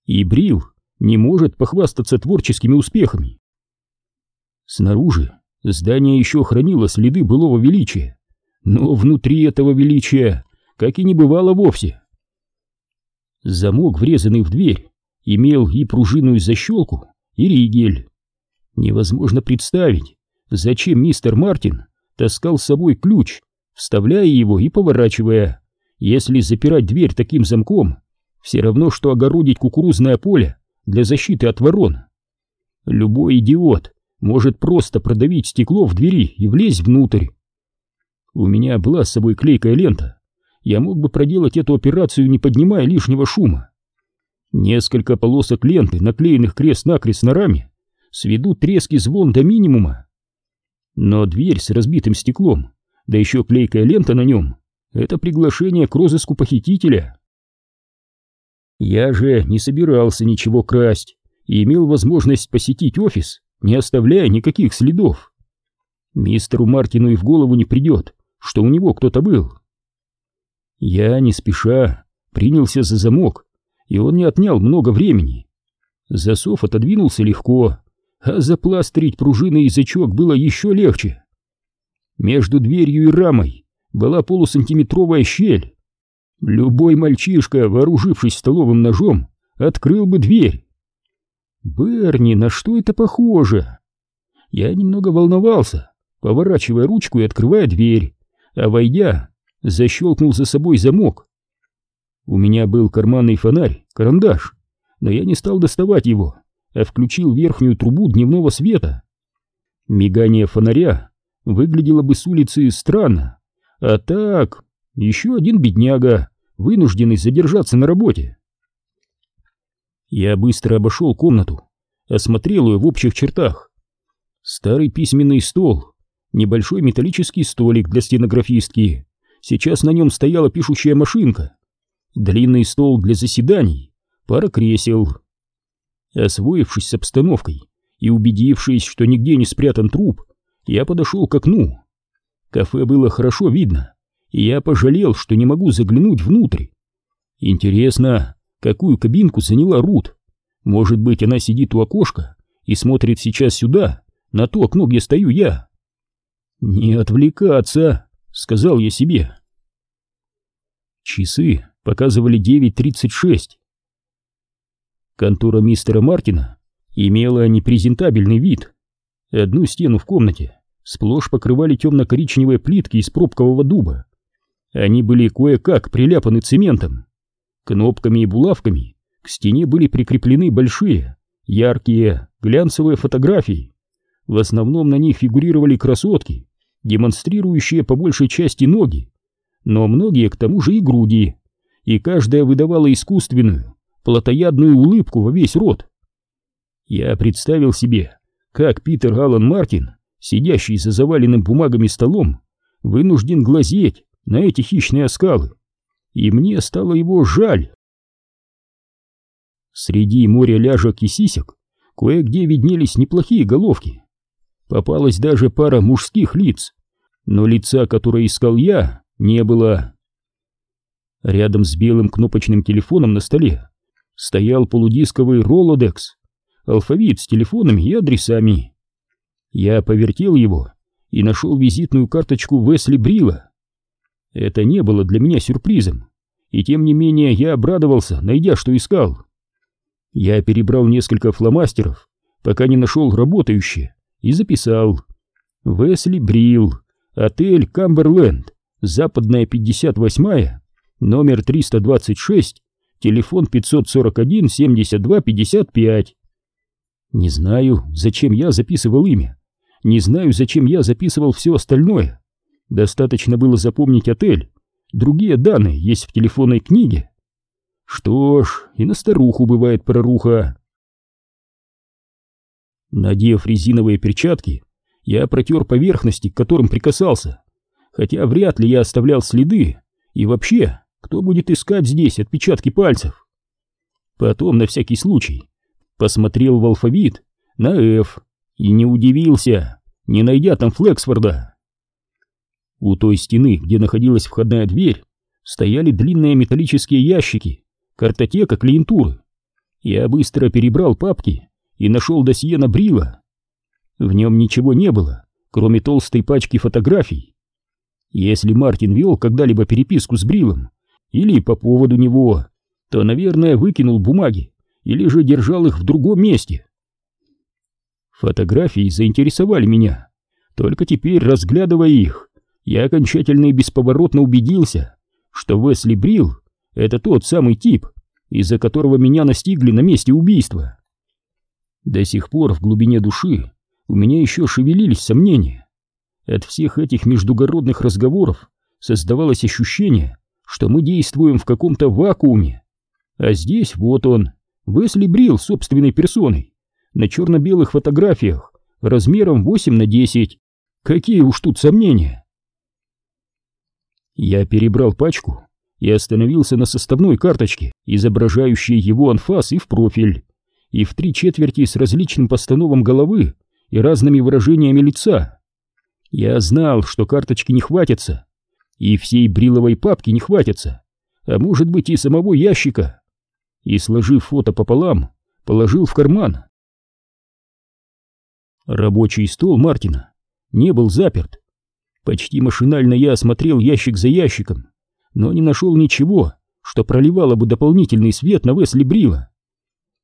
и Брил не может похвастаться творческими успехами. Снаружи здание еще хранило следы былого величия, но внутри этого величия как и не бывало вовсе. Замок, врезанный в дверь, имел и пружинную защелку, и ригель. Невозможно представить, зачем мистер Мартин таскал с собой ключ, вставляя его и поворачивая, если запирать дверь таким замком, все равно, что огородить кукурузное поле для защиты от ворон. Любой идиот может просто продавить стекло в двери и влезть внутрь. У меня была с собой клейкая лента. Я мог бы проделать эту операцию, не поднимая лишнего шума. Несколько полосок ленты, наклеенных крест-накрест на раме, сведут треск и звон до минимума. Но дверь с разбитым стеклом, да еще клейкая лента на нем, это приглашение к розыску похитителя. Я же не собирался ничего красть и имел возможность посетить офис, не оставляя никаких следов. Мистеру Мартину и в голову не придет, что у него кто-то был. Я не спеша принялся за замок, и он не отнял много времени. Засов отодвинулся легко, а запластрить пружины язычок было еще легче. Между дверью и рамой была полусантиметровая щель. Любой мальчишка, вооружившись столовым ножом, открыл бы дверь. Берни, на что это похоже? Я немного волновался, поворачивая ручку и открывая дверь, а войдя, защелкнул за собой замок. У меня был карманный фонарь, карандаш, но я не стал доставать его, а включил верхнюю трубу дневного света. Мигание фонаря выглядело бы с улицы странно, а так еще один бедняга, вынужденный задержаться на работе. Я быстро обошел комнату, осмотрел ее в общих чертах. Старый письменный стол, небольшой металлический столик для стенографистки, сейчас на нем стояла пишущая машинка, длинный стол для заседаний, пара кресел. Освоившись с обстановкой и убедившись, что нигде не спрятан труп, я подошел к окну. Кафе было хорошо видно, и я пожалел, что не могу заглянуть внутрь. Интересно, какую кабинку заняла Рут? Может быть, она сидит у окошка и смотрит сейчас сюда, на то окно, где стою я? «Не отвлекаться», — сказал я себе. Часы показывали 9.36. Контора мистера Мартина имела непрезентабельный вид. Одну стену в комнате сплошь покрывали темно-коричневые плитки из пробкового дуба. Они были кое-как приляпаны цементом. Кнопками и булавками к стене были прикреплены большие, яркие, глянцевые фотографии. В основном на них фигурировали красотки, демонстрирующие по большей части ноги, но многие к тому же и груди, и каждая выдавала искусственную, плотоядную улыбку во весь рот. Я представил себе, как Питер Аллан Мартин, сидящий за заваленным бумагами столом, вынужден глазеть на эти хищные оскалы, и мне стало его жаль. Среди моря ляжек и сисек кое-где виднелись неплохие головки. Попалась даже пара мужских лиц, но лица, которое искал я, не было. Рядом с белым кнопочным телефоном на столе стоял полудисковый Rolodex, алфавит с телефонами и адресами. Я повертел его и нашел визитную карточку Весли Брила. Это не было для меня сюрпризом, и тем не менее я обрадовался, найдя, что искал. Я перебрал несколько фломастеров, пока не нашел работающие, и записал. Весли Брил, отель Камберленд, западная 58-я, номер 326, телефон 541 72 55. Не знаю, зачем я записывал имя. Не знаю, зачем я записывал все остальное. Достаточно было запомнить отель. Другие данные есть в телефонной книге. Что ж, и на старуху бывает проруха. Надев резиновые перчатки, я протер поверхности, к которым прикасался. Хотя вряд ли я оставлял следы. И вообще, кто будет искать здесь отпечатки пальцев? Потом, на всякий случай, посмотрел в алфавит на F и не удивился, не найдя там Флексфорда. У той стены, где находилась входная дверь, стояли длинные металлические ящики, картотека клиентуры. Я быстро перебрал папки и нашел досье на Брила. В нем ничего не было, кроме толстой пачки фотографий. Если Мартин вел когда-либо переписку с Брилом, или по поводу него, то, наверное, выкинул бумаги или же держал их в другом месте. Фотографии заинтересовали меня. Только теперь, разглядывая их, я окончательно и бесповоротно убедился, что Весли Брил — это тот самый тип, из-за которого меня настигли на месте убийства. До сих пор в глубине души у меня еще шевелились сомнения. От всех этих междугородных разговоров создавалось ощущение, что мы действуем в каком-то вакууме. А здесь вот он, Весли Брил собственной персоной, на черно-белых фотографиях, размером 8 на 10. Какие уж тут сомнения. Я перебрал пачку и остановился на составной карточке, изображающей его анфас и в профиль, и в три четверти с различным постановом головы и разными выражениями лица. Я знал, что карточки не хватятся, и всей бриловой папки не хватятся, а может быть и самого ящика. И, сложив фото пополам, положил в карман. Рабочий стол Мартина не был заперт. Почти машинально я осмотрел ящик за ящиком, но не нашел ничего, что проливало бы дополнительный свет на Весли Брила.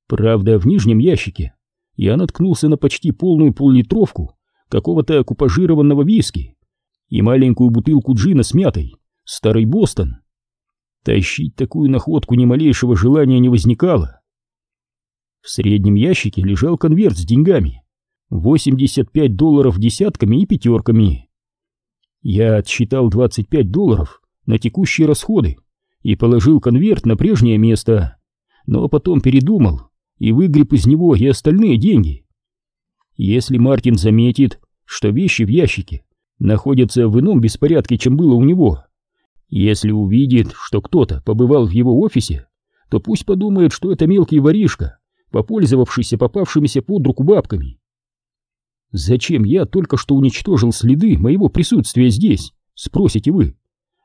Правда, в нижнем ящике я наткнулся на почти полную поллитровку какого-то купажированного виски и маленькую бутылку джина с мятой, старый Бостон. Тащить такую находку ни малейшего желания не возникало. В среднем ящике лежал конверт с деньгами. 85 долларов десятками и пятерками. Я отсчитал 25 долларов на текущие расходы и положил конверт на прежнее место, но потом передумал и выгреб из него и остальные деньги. Если Мартин заметит, что вещи в ящике находятся в ином беспорядке, чем было у него, если увидит, что кто-то побывал в его офисе, то пусть подумает, что это мелкий воришка, попользовавшийся попавшимися под руку бабками. Зачем я только что уничтожил следы моего присутствия здесь, спросите вы?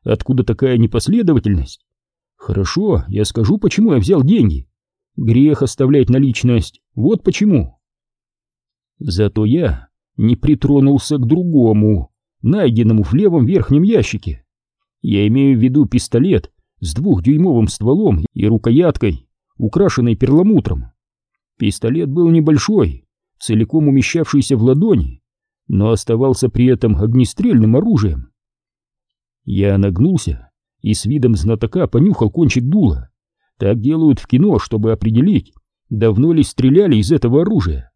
Откуда такая непоследовательность? Хорошо, я скажу, почему я взял деньги. Грех оставлять наличность, вот почему. Зато я не притронулся к другому, найденному в левом верхнем ящике. Я имею в виду пистолет с двухдюймовым стволом и рукояткой, украшенной перламутром. Пистолет был небольшой, целиком умещавшийся в ладони, но оставался при этом огнестрельным оружием. Я нагнулся и с видом знатока понюхал кончик дула. Так делают в кино, чтобы определить, давно ли стреляли из этого оружия.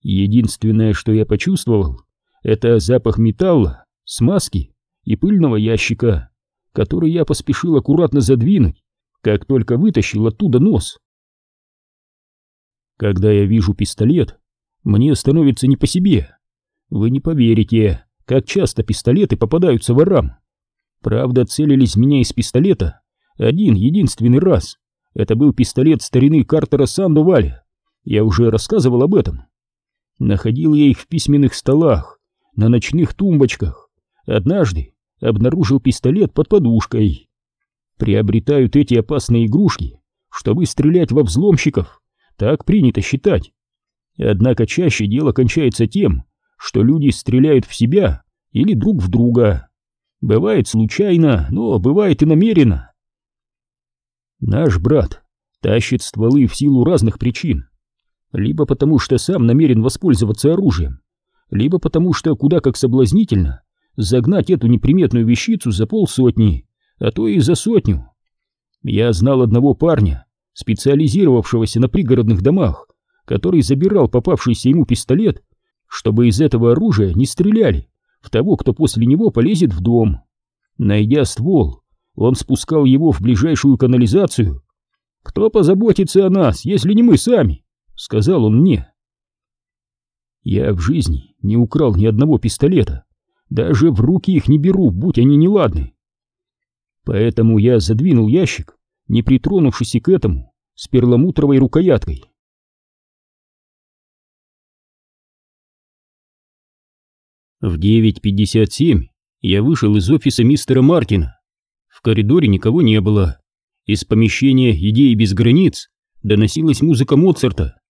Единственное, что я почувствовал, это запах металла, смазки и пыльного ящика, который я поспешил аккуратно задвинуть, как только вытащил оттуда нос. Когда я вижу пистолет, мне становится не по себе. Вы не поверите, как часто пистолеты попадаются ворам. Правда, целились меня из пистолета один единственный раз. Это был пистолет старины Картера Сандуваля. Я уже рассказывал об этом. Находил я их в письменных столах, на ночных тумбочках. Однажды обнаружил пистолет под подушкой. Приобретают эти опасные игрушки, чтобы стрелять во взломщиков. Так принято считать. Однако чаще дело кончается тем, что люди стреляют в себя или друг в друга. Бывает случайно, но бывает и намеренно. Наш брат тащит стволы в силу разных причин. Либо потому, что сам намерен воспользоваться оружием, либо потому, что куда как соблазнительно загнать эту неприметную вещицу за полсотни, а то и за сотню. Я знал одного парня, специализировавшегося на пригородных домах, который забирал попавшийся ему пистолет, чтобы из этого оружия не стреляли в того, кто после него полезет в дом. Найдя ствол, он спускал его в ближайшую канализацию. «Кто позаботится о нас, если не мы сами?» — сказал он мне. Я в жизни не украл ни одного пистолета, даже в руки их не беру, будь они неладны. Поэтому я задвинул ящик, не притронувшись и к этому, с перламутровой рукояткой. В 9.57 я вышел из офиса мистера Мартина. В коридоре никого не было. Из помещения «Идеи без границ» доносилась музыка Моцарта.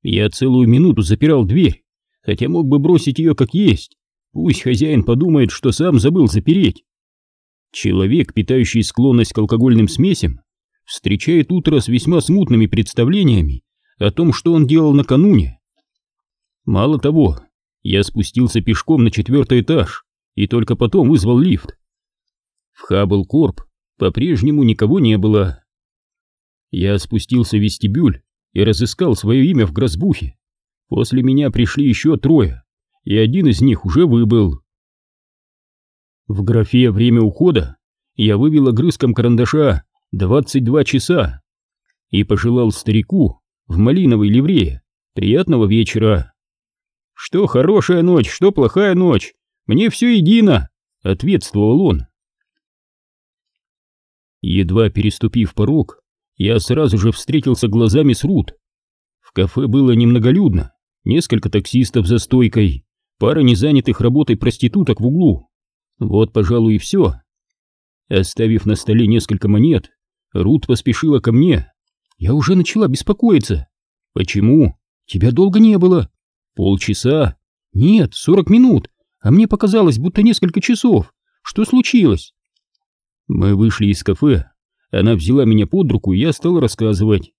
Я целую минуту запирал дверь, хотя мог бы бросить ее как есть. Пусть хозяин подумает, что сам забыл запереть. Человек, питающий склонность к алкогольным смесям, встречает утро с весьма смутными представлениями о том, что он делал накануне. Мало того, я спустился пешком на четвертый этаж и только потом вызвал лифт. В Хаббл Корп по-прежнему никого не было. Я спустился в вестибюль и разыскал свое имя в грозбухе. После меня пришли еще трое, и один из них уже выбыл. В графе «Время ухода» я вывел огрызком карандаша 22 часа и пожелал старику в малиновой ливрее приятного вечера. «Что хорошая ночь, что плохая ночь, мне все едино», — ответствовал он. Едва переступив порог, я сразу же встретился глазами с Рут. В кафе было немноголюдно, несколько таксистов за стойкой, пара незанятых работой проституток в углу. Вот, пожалуй, и все. Оставив на столе несколько монет, Рут поспешила ко мне. Я уже начала беспокоиться. Почему? Тебя долго не было. Полчаса? Нет, сорок минут. А мне показалось, будто несколько часов. Что случилось? Мы вышли из кафе. Она взяла меня под руку, и я стал рассказывать.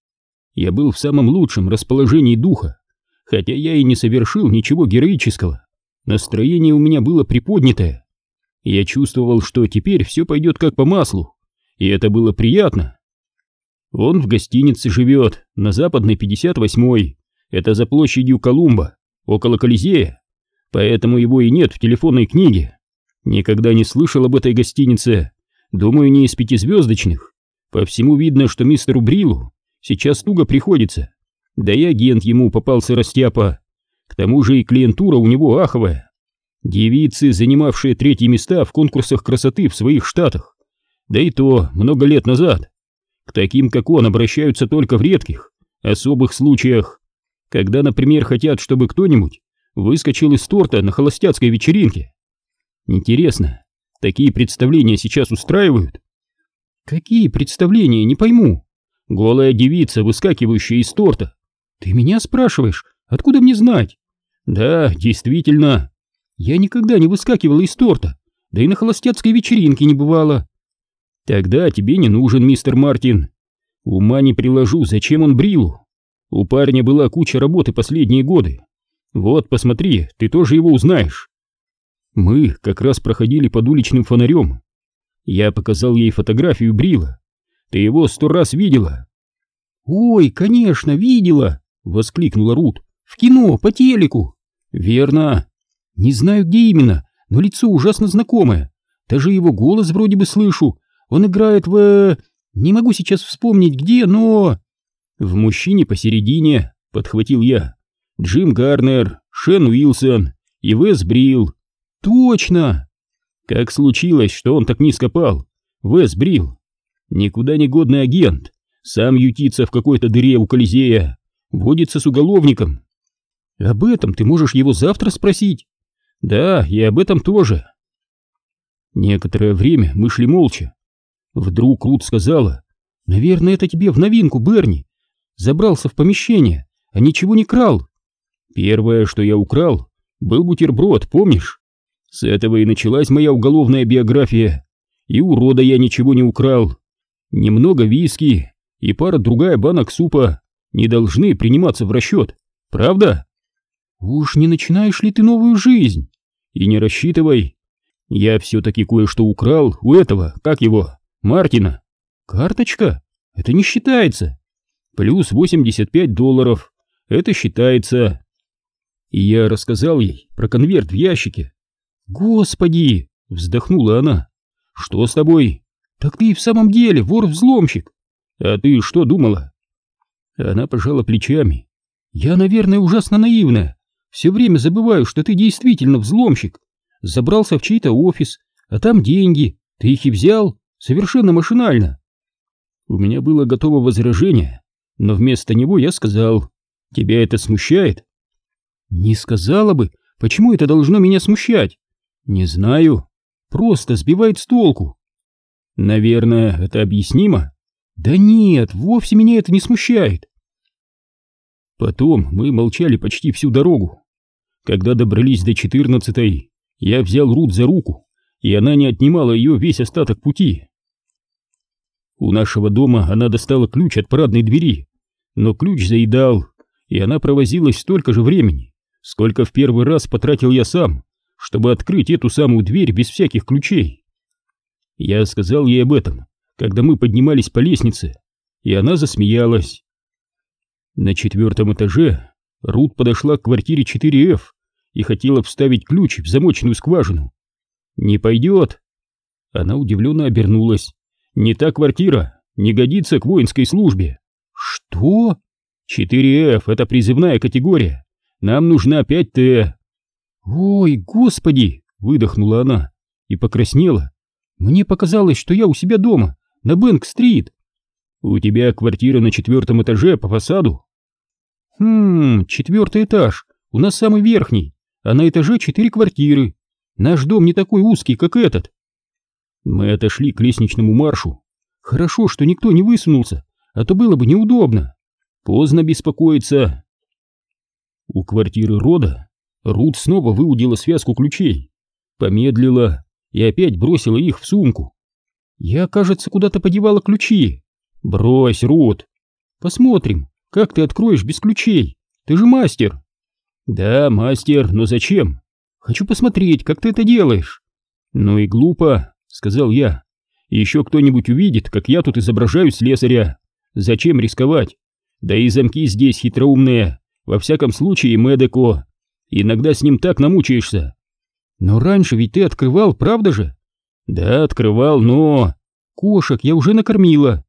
Я был в самом лучшем расположении духа, хотя я и не совершил ничего героического. Настроение у меня было приподнятое. Я чувствовал, что теперь все пойдет как по маслу, и это было приятно. Он в гостинице живет, на западной 58-й, это за площадью Колумба, около Колизея, поэтому его и нет в телефонной книге. Никогда не слышал об этой гостинице, думаю, не из пятизвездочных. По всему видно, что мистеру Брилу сейчас туго приходится, да и агент ему попался растяпа, к тому же и клиентура у него аховая. Девицы, занимавшие третьи места в конкурсах красоты в своих штатах, да и то много лет назад. К таким, как он, обращаются только в редких, особых случаях, когда, например, хотят, чтобы кто-нибудь выскочил из торта на холостяцкой вечеринке. Интересно, такие представления сейчас устраивают? Какие представления, не пойму. Голая девица, выскакивающая из торта. Ты меня спрашиваешь, откуда мне знать? Да, действительно, я никогда не выскакивала из торта, да и на холостяцкой вечеринке не бывало. Тогда тебе не нужен мистер Мартин. Ума не приложу, зачем он брил? У парня была куча работы последние годы. Вот, посмотри, ты тоже его узнаешь. Мы как раз проходили под уличным фонарем. Я показал ей фотографию Брила. Ты его сто раз видела? Ой, конечно, видела, воскликнула Рут. В кино, по телеку. Верно. Не знаю, где именно, но лицо ужасно знакомое. Даже его голос вроде бы слышу. Он играет в... Не могу сейчас вспомнить где, но... В «Мужчине посередине», — подхватил я. Джим Гарнер, Шен Уилсон и Вес Брил. Точно! Как случилось, что он так низко пал? Вес Брил. Никуда не годный агент. Сам ютится в какой-то дыре у Колизея. Водится с уголовником. Об этом ты можешь его завтра спросить. Да, и об этом тоже. Некоторое время мы шли молча. Вдруг Рут сказала, «Наверное, это тебе в новинку, Берни. Забрался в помещение, а ничего не крал. Первое, что я украл, был бутерброд, помнишь? С этого и началась моя уголовная биография. И урода я ничего не украл. Немного виски и пара другая банок супа не должны приниматься в расчет, правда? Уж не начинаешь ли ты новую жизнь? И не рассчитывай. Я все-таки кое-что украл у этого, как его, Мартина. Карточка? Это не считается. Плюс 85 долларов. Это считается. И я рассказал ей про конверт в ящике. Господи! Вздохнула она. Что с тобой? Так ты и в самом деле вор-взломщик. А ты что думала? Она пожала плечами. Я, наверное, ужасно наивная. Все время забываю, что ты действительно взломщик. Забрался в чей-то офис, а там деньги. Ты их и взял, совершенно машинально. У меня было готово возражение, но вместо него я сказал, «Тебя это смущает?» «Не сказала бы, почему это должно меня смущать?» «Не знаю, просто сбивает с толку». «Наверное, это объяснимо?» «Да нет, вовсе меня это не смущает». Потом мы молчали почти всю дорогу. Когда добрались до четырнадцатой, я взял Рут за руку, и она не отнимала ее весь остаток пути. У нашего дома она достала ключ от парадной двери, но ключ заедал, и она провозилась столько же времени, сколько в первый раз потратил я сам, чтобы открыть эту самую дверь без всяких ключей. Я сказал ей об этом, когда мы поднимались по лестнице, и она засмеялась. На четвертом этаже Рут подошла к квартире 4F и хотела вставить ключ в замочную скважину. «Не пойдет!» Она удивленно обернулась. «Не та квартира, не годится к воинской службе». «Что?» «4F — это призывная категория. Нам нужна 5Т». «Ой, господи!» — выдохнула она и покраснела. «Мне показалось, что я у себя дома, на Бэнк-стрит. У тебя квартира на четвертом этаже по фасаду? Хм, четвертый этаж, у нас самый верхний, а на этаже четыре квартиры. Наш дом не такой узкий, как этот. Мы отошли к лестничному маршу. Хорошо, что никто не высунулся, а то было бы неудобно. Поздно беспокоиться. У квартиры Рода Рут снова выудила связку ключей, помедлила и опять бросила их в сумку. Я, кажется, куда-то подевала ключи. Брось, Рут. Посмотрим, как ты откроешь без ключей. Ты же мастер. Да, мастер, но зачем? Хочу посмотреть, как ты это делаешь. Ну и глупо, сказал я. Еще кто-нибудь увидит, как я тут изображаю слесаря. Зачем рисковать? Да и замки здесь хитроумные. Во всяком случае, Мэдеко. Иногда с ним так намучаешься. Но раньше ведь ты открывал, правда же? Да, открывал, но... Кошек я уже накормила.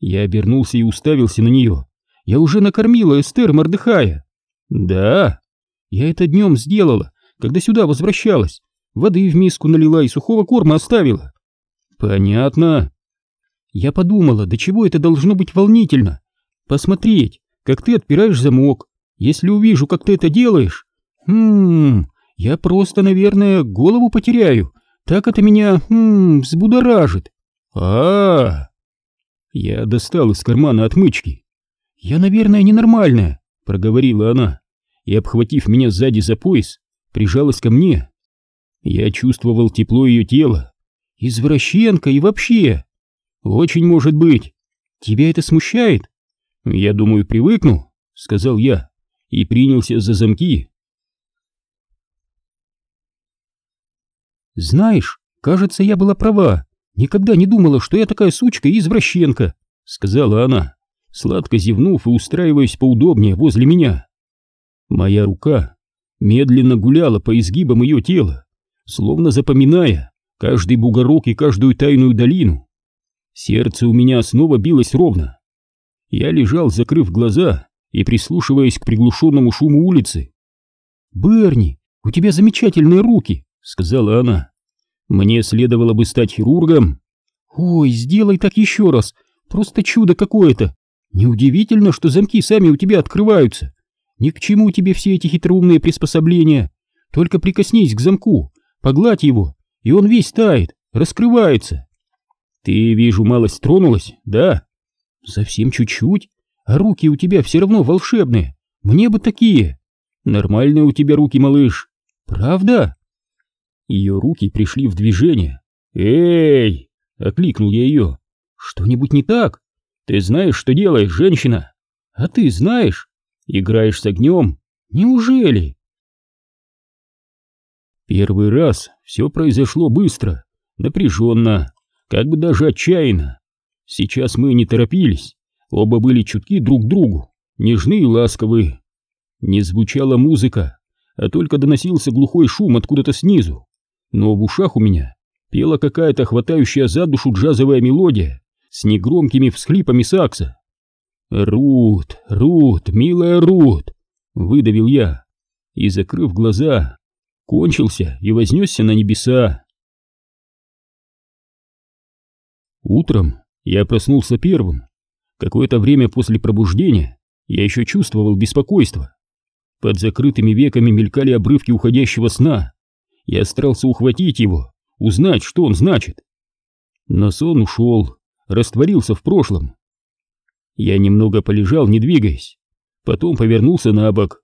Я обернулся и уставился на нее. Я уже накормила Эстер Мордыхая. Да, я это днем сделала, когда сюда возвращалась. Воды в миску налила и сухого корма оставила. Понятно. Я подумала, до чего это должно быть волнительно. Посмотреть, как ты отпираешь замок. Если увижу, как ты это делаешь... Хм, я просто, наверное, голову потеряю. Так это меня, хм, взбудоражит. А, -а, Я достал из кармана отмычки. Я, наверное, ненормальная, проговорила она и, обхватив меня сзади за пояс, прижалась ко мне. Я чувствовал тепло ее тела. Извращенка и вообще. Очень может быть. Тебя это смущает? Я думаю, привыкну, сказал я и принялся за замки. Знаешь, кажется, я была права. Никогда не думала, что я такая сучка и извращенка, сказала она, сладко зевнув и устраиваясь поудобнее возле меня. Моя рука медленно гуляла по изгибам ее тела, словно запоминая каждый бугорок и каждую тайную долину. Сердце у меня снова билось ровно. Я лежал, закрыв глаза и прислушиваясь к приглушенному шуму улицы. «Берни, у тебя замечательные руки», — сказала она. «Мне следовало бы стать хирургом». «Ой, сделай так еще раз, просто чудо какое-то. Неудивительно, что замки сами у тебя открываются. Ни к чему тебе все эти хитроумные приспособления. Только прикоснись к замку, погладь его, и он весь тает, раскрывается. Ты, вижу, малость тронулась, да? Совсем чуть-чуть. А руки у тебя все равно волшебные. Мне бы такие. Нормальные у тебя руки, малыш. Правда? Ее руки пришли в движение. Эй! Окликнул я ее. Что-нибудь не так? Ты знаешь, что делаешь, женщина? А ты знаешь? Играешь с огнем? Неужели? Первый раз все произошло быстро, напряженно, как бы даже отчаянно. Сейчас мы не торопились, оба были чутки друг другу, нежны и ласковы. Не звучала музыка, а только доносился глухой шум откуда-то снизу. Но в ушах у меня пела какая-то хватающая за душу джазовая мелодия с негромкими всхлипами сакса. «Рут, Рут, милая Рут!» — выдавил я и, закрыв глаза, кончился и вознесся на небеса. Утром я проснулся первым. Какое-то время после пробуждения я еще чувствовал беспокойство. Под закрытыми веками мелькали обрывки уходящего сна. Я старался ухватить его, узнать, что он значит. Но сон ушел, растворился в прошлом. Я немного полежал, не двигаясь. Потом повернулся на бок.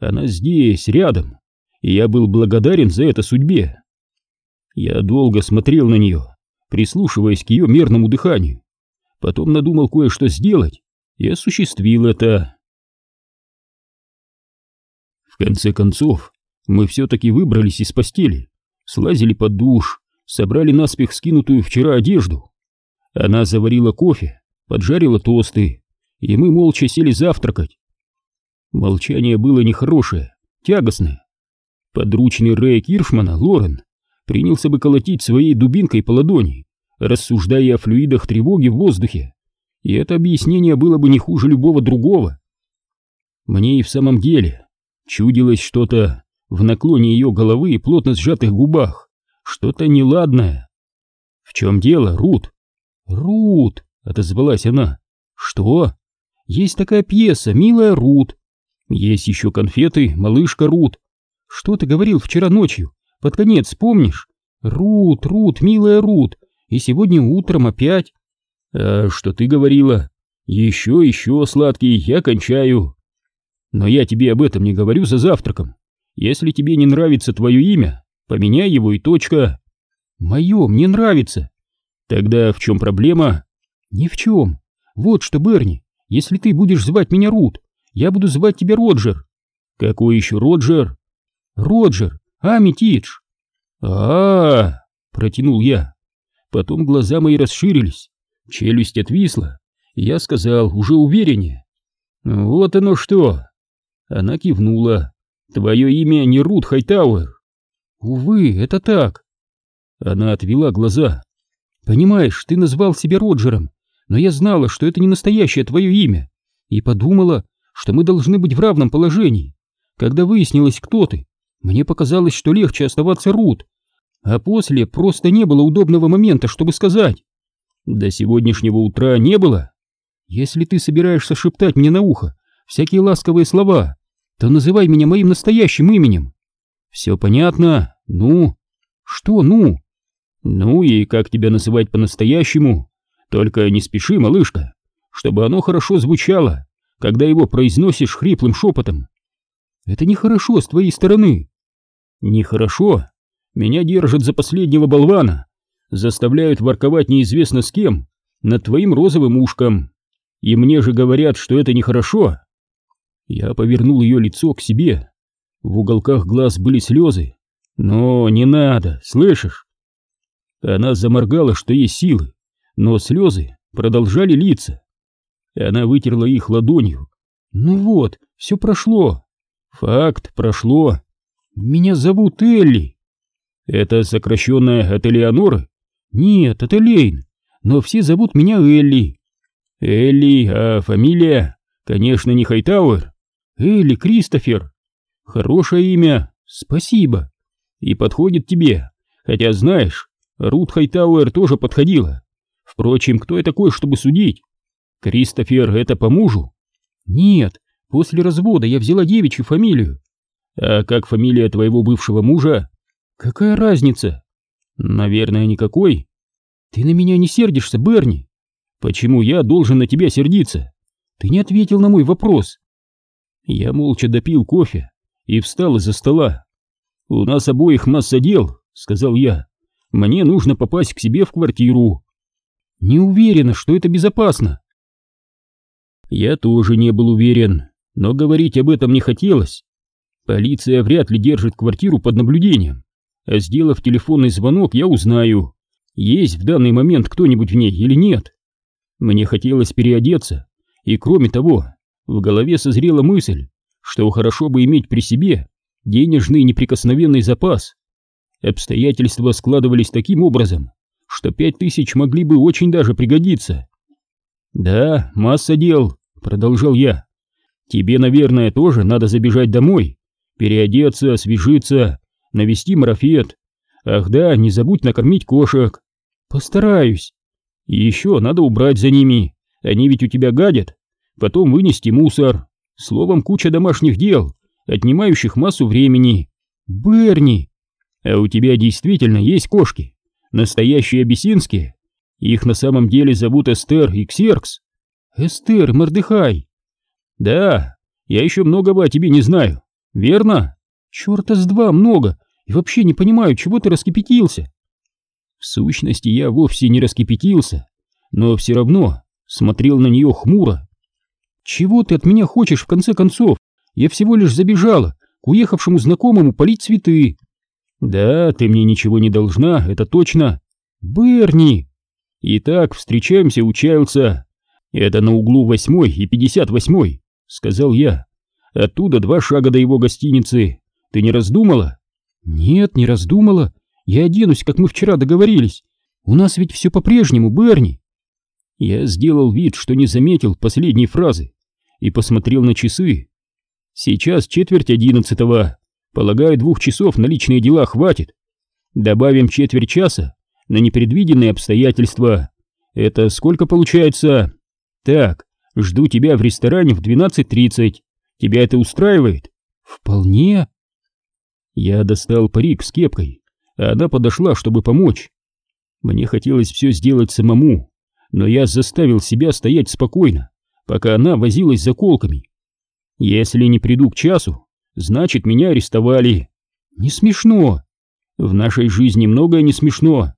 Она здесь, рядом. И я был благодарен за это судьбе. Я долго смотрел на нее, прислушиваясь к ее мерному дыханию. Потом надумал кое-что сделать и осуществил это. В конце концов, мы все-таки выбрались из постели, слазили под душ, собрали наспех скинутую вчера одежду. Она заварила кофе, поджарила тосты, и мы молча сели завтракать. Молчание было нехорошее, тягостное. Подручный Рэя Киршмана, Лорен, принялся бы колотить своей дубинкой по ладони, рассуждая о флюидах тревоги в воздухе, и это объяснение было бы не хуже любого другого. Мне и в самом деле чудилось что-то в наклоне ее головы и плотно сжатых губах, что-то неладное. В чем дело, Рут? «Рут!» — отозвалась она. «Что?» «Есть такая пьеса, милая Рут. Есть еще конфеты, малышка Рут. Что ты говорил вчера ночью? Под конец, помнишь? Рут, Рут, милая Рут. И сегодня утром опять. А что ты говорила? Еще, еще, сладкий, я кончаю. Но я тебе об этом не говорю за завтраком. Если тебе не нравится твое имя, поменяй его и точка. Мое мне нравится. Тогда в чем проблема? Ни в чем. Вот что, Берни, если ты будешь звать меня Рут, я буду звать тебя Роджер. Какой еще Роджер? Роджер, Амитидж. А, -а, -а протянул я. Потом глаза мои расширились, челюсть отвисла, и я сказал уже увереннее. Вот оно что. Она кивнула. Твое имя не Рут Хайтауэр. Увы, это так. Она отвела глаза. Понимаешь, ты назвал себя Роджером, но я знала, что это не настоящее твое имя, и подумала, что мы должны быть в равном положении. Когда выяснилось, кто ты, мне показалось, что легче оставаться Рут, а после просто не было удобного момента, чтобы сказать. До сегодняшнего утра не было. Если ты собираешься шептать мне на ухо всякие ласковые слова, то называй меня моим настоящим именем. Все понятно? Ну? Что ну? Ну и как тебя называть по-настоящему? Только не спеши, малышка, чтобы оно хорошо звучало когда его произносишь хриплым шепотом. Это нехорошо с твоей стороны. Нехорошо. Меня держат за последнего болвана, заставляют ворковать неизвестно с кем над твоим розовым ушком. И мне же говорят, что это нехорошо. Я повернул ее лицо к себе. В уголках глаз были слезы. Но не надо, слышишь? Она заморгала, что есть силы, но слезы продолжали литься. Она вытерла их ладонью. «Ну вот, все прошло. Факт, прошло. Меня зовут Элли». «Это сокращенная от Элеоноры?» «Нет, это Лейн, но все зовут меня Элли». «Элли, а фамилия?» «Конечно, не Хайтауэр». «Элли Кристофер». «Хорошее имя, спасибо». «И подходит тебе, хотя знаешь, Рут Хайтауэр тоже подходила. Впрочем, кто я такой, чтобы судить?» Кристофер — это по мужу? Нет, после развода я взяла девичью фамилию. А как фамилия твоего бывшего мужа? Какая разница? Наверное, никакой. Ты на меня не сердишься, Берни? Почему я должен на тебя сердиться? Ты не ответил на мой вопрос. Я молча допил кофе и встал из-за стола. У нас обоих масса дел, сказал я. Мне нужно попасть к себе в квартиру. Не уверена, что это безопасно. Я тоже не был уверен, но говорить об этом не хотелось. Полиция вряд ли держит квартиру под наблюдением, а сделав телефонный звонок, я узнаю, есть в данный момент кто-нибудь в ней или нет. Мне хотелось переодеться, и кроме того, в голове созрела мысль, что хорошо бы иметь при себе денежный неприкосновенный запас. Обстоятельства складывались таким образом, что пять тысяч могли бы очень даже пригодиться. Да, масса дел, продолжал я. Тебе, наверное, тоже надо забежать домой, переодеться, освежиться, навести марафет. Ах да, не забудь накормить кошек. Постараюсь. И еще надо убрать за ними, они ведь у тебя гадят. Потом вынести мусор. Словом, куча домашних дел, отнимающих массу времени. Берни! А у тебя действительно есть кошки? Настоящие абиссинские? Их на самом деле зовут Эстер и Ксеркс. Эстер, Мордыхай. Да, я еще многого о тебе не знаю, верно? Черта с два много, и вообще не понимаю, чего ты раскипятился. В сущности, я вовсе не раскипятился, но все равно смотрел на нее хмуро. Чего ты от меня хочешь, в конце концов? Я всего лишь забежала к уехавшему знакомому полить цветы. Да, ты мне ничего не должна, это точно. Берни! Итак, встречаемся у Чайлса. «Это на углу восьмой и пятьдесят восьмой», — сказал я. «Оттуда два шага до его гостиницы. Ты не раздумала?» «Нет, не раздумала. Я оденусь, как мы вчера договорились. У нас ведь все по-прежнему, Берни». Я сделал вид, что не заметил последней фразы и посмотрел на часы. Сейчас четверть одиннадцатого. Полагаю, двух часов на личные дела хватит. Добавим четверть часа на непредвиденные обстоятельства Это сколько получается? Так, жду тебя в ресторане в 12.30. Тебя это устраивает? Вполне. Я достал парик с кепкой, а она подошла, чтобы помочь. Мне хотелось все сделать самому, но я заставил себя стоять спокойно, пока она возилась за колками. Если не приду к часу, значит меня арестовали. Не смешно. В нашей жизни многое не смешно.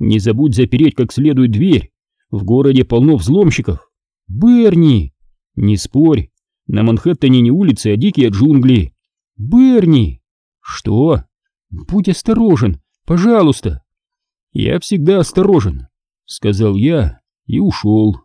Не забудь запереть как следует дверь. В городе полно взломщиков. Берни! Не спорь. На Манхэттене не улицы, а дикие джунгли. Берни! Что? Будь осторожен, пожалуйста. Я всегда осторожен, сказал я и ушел.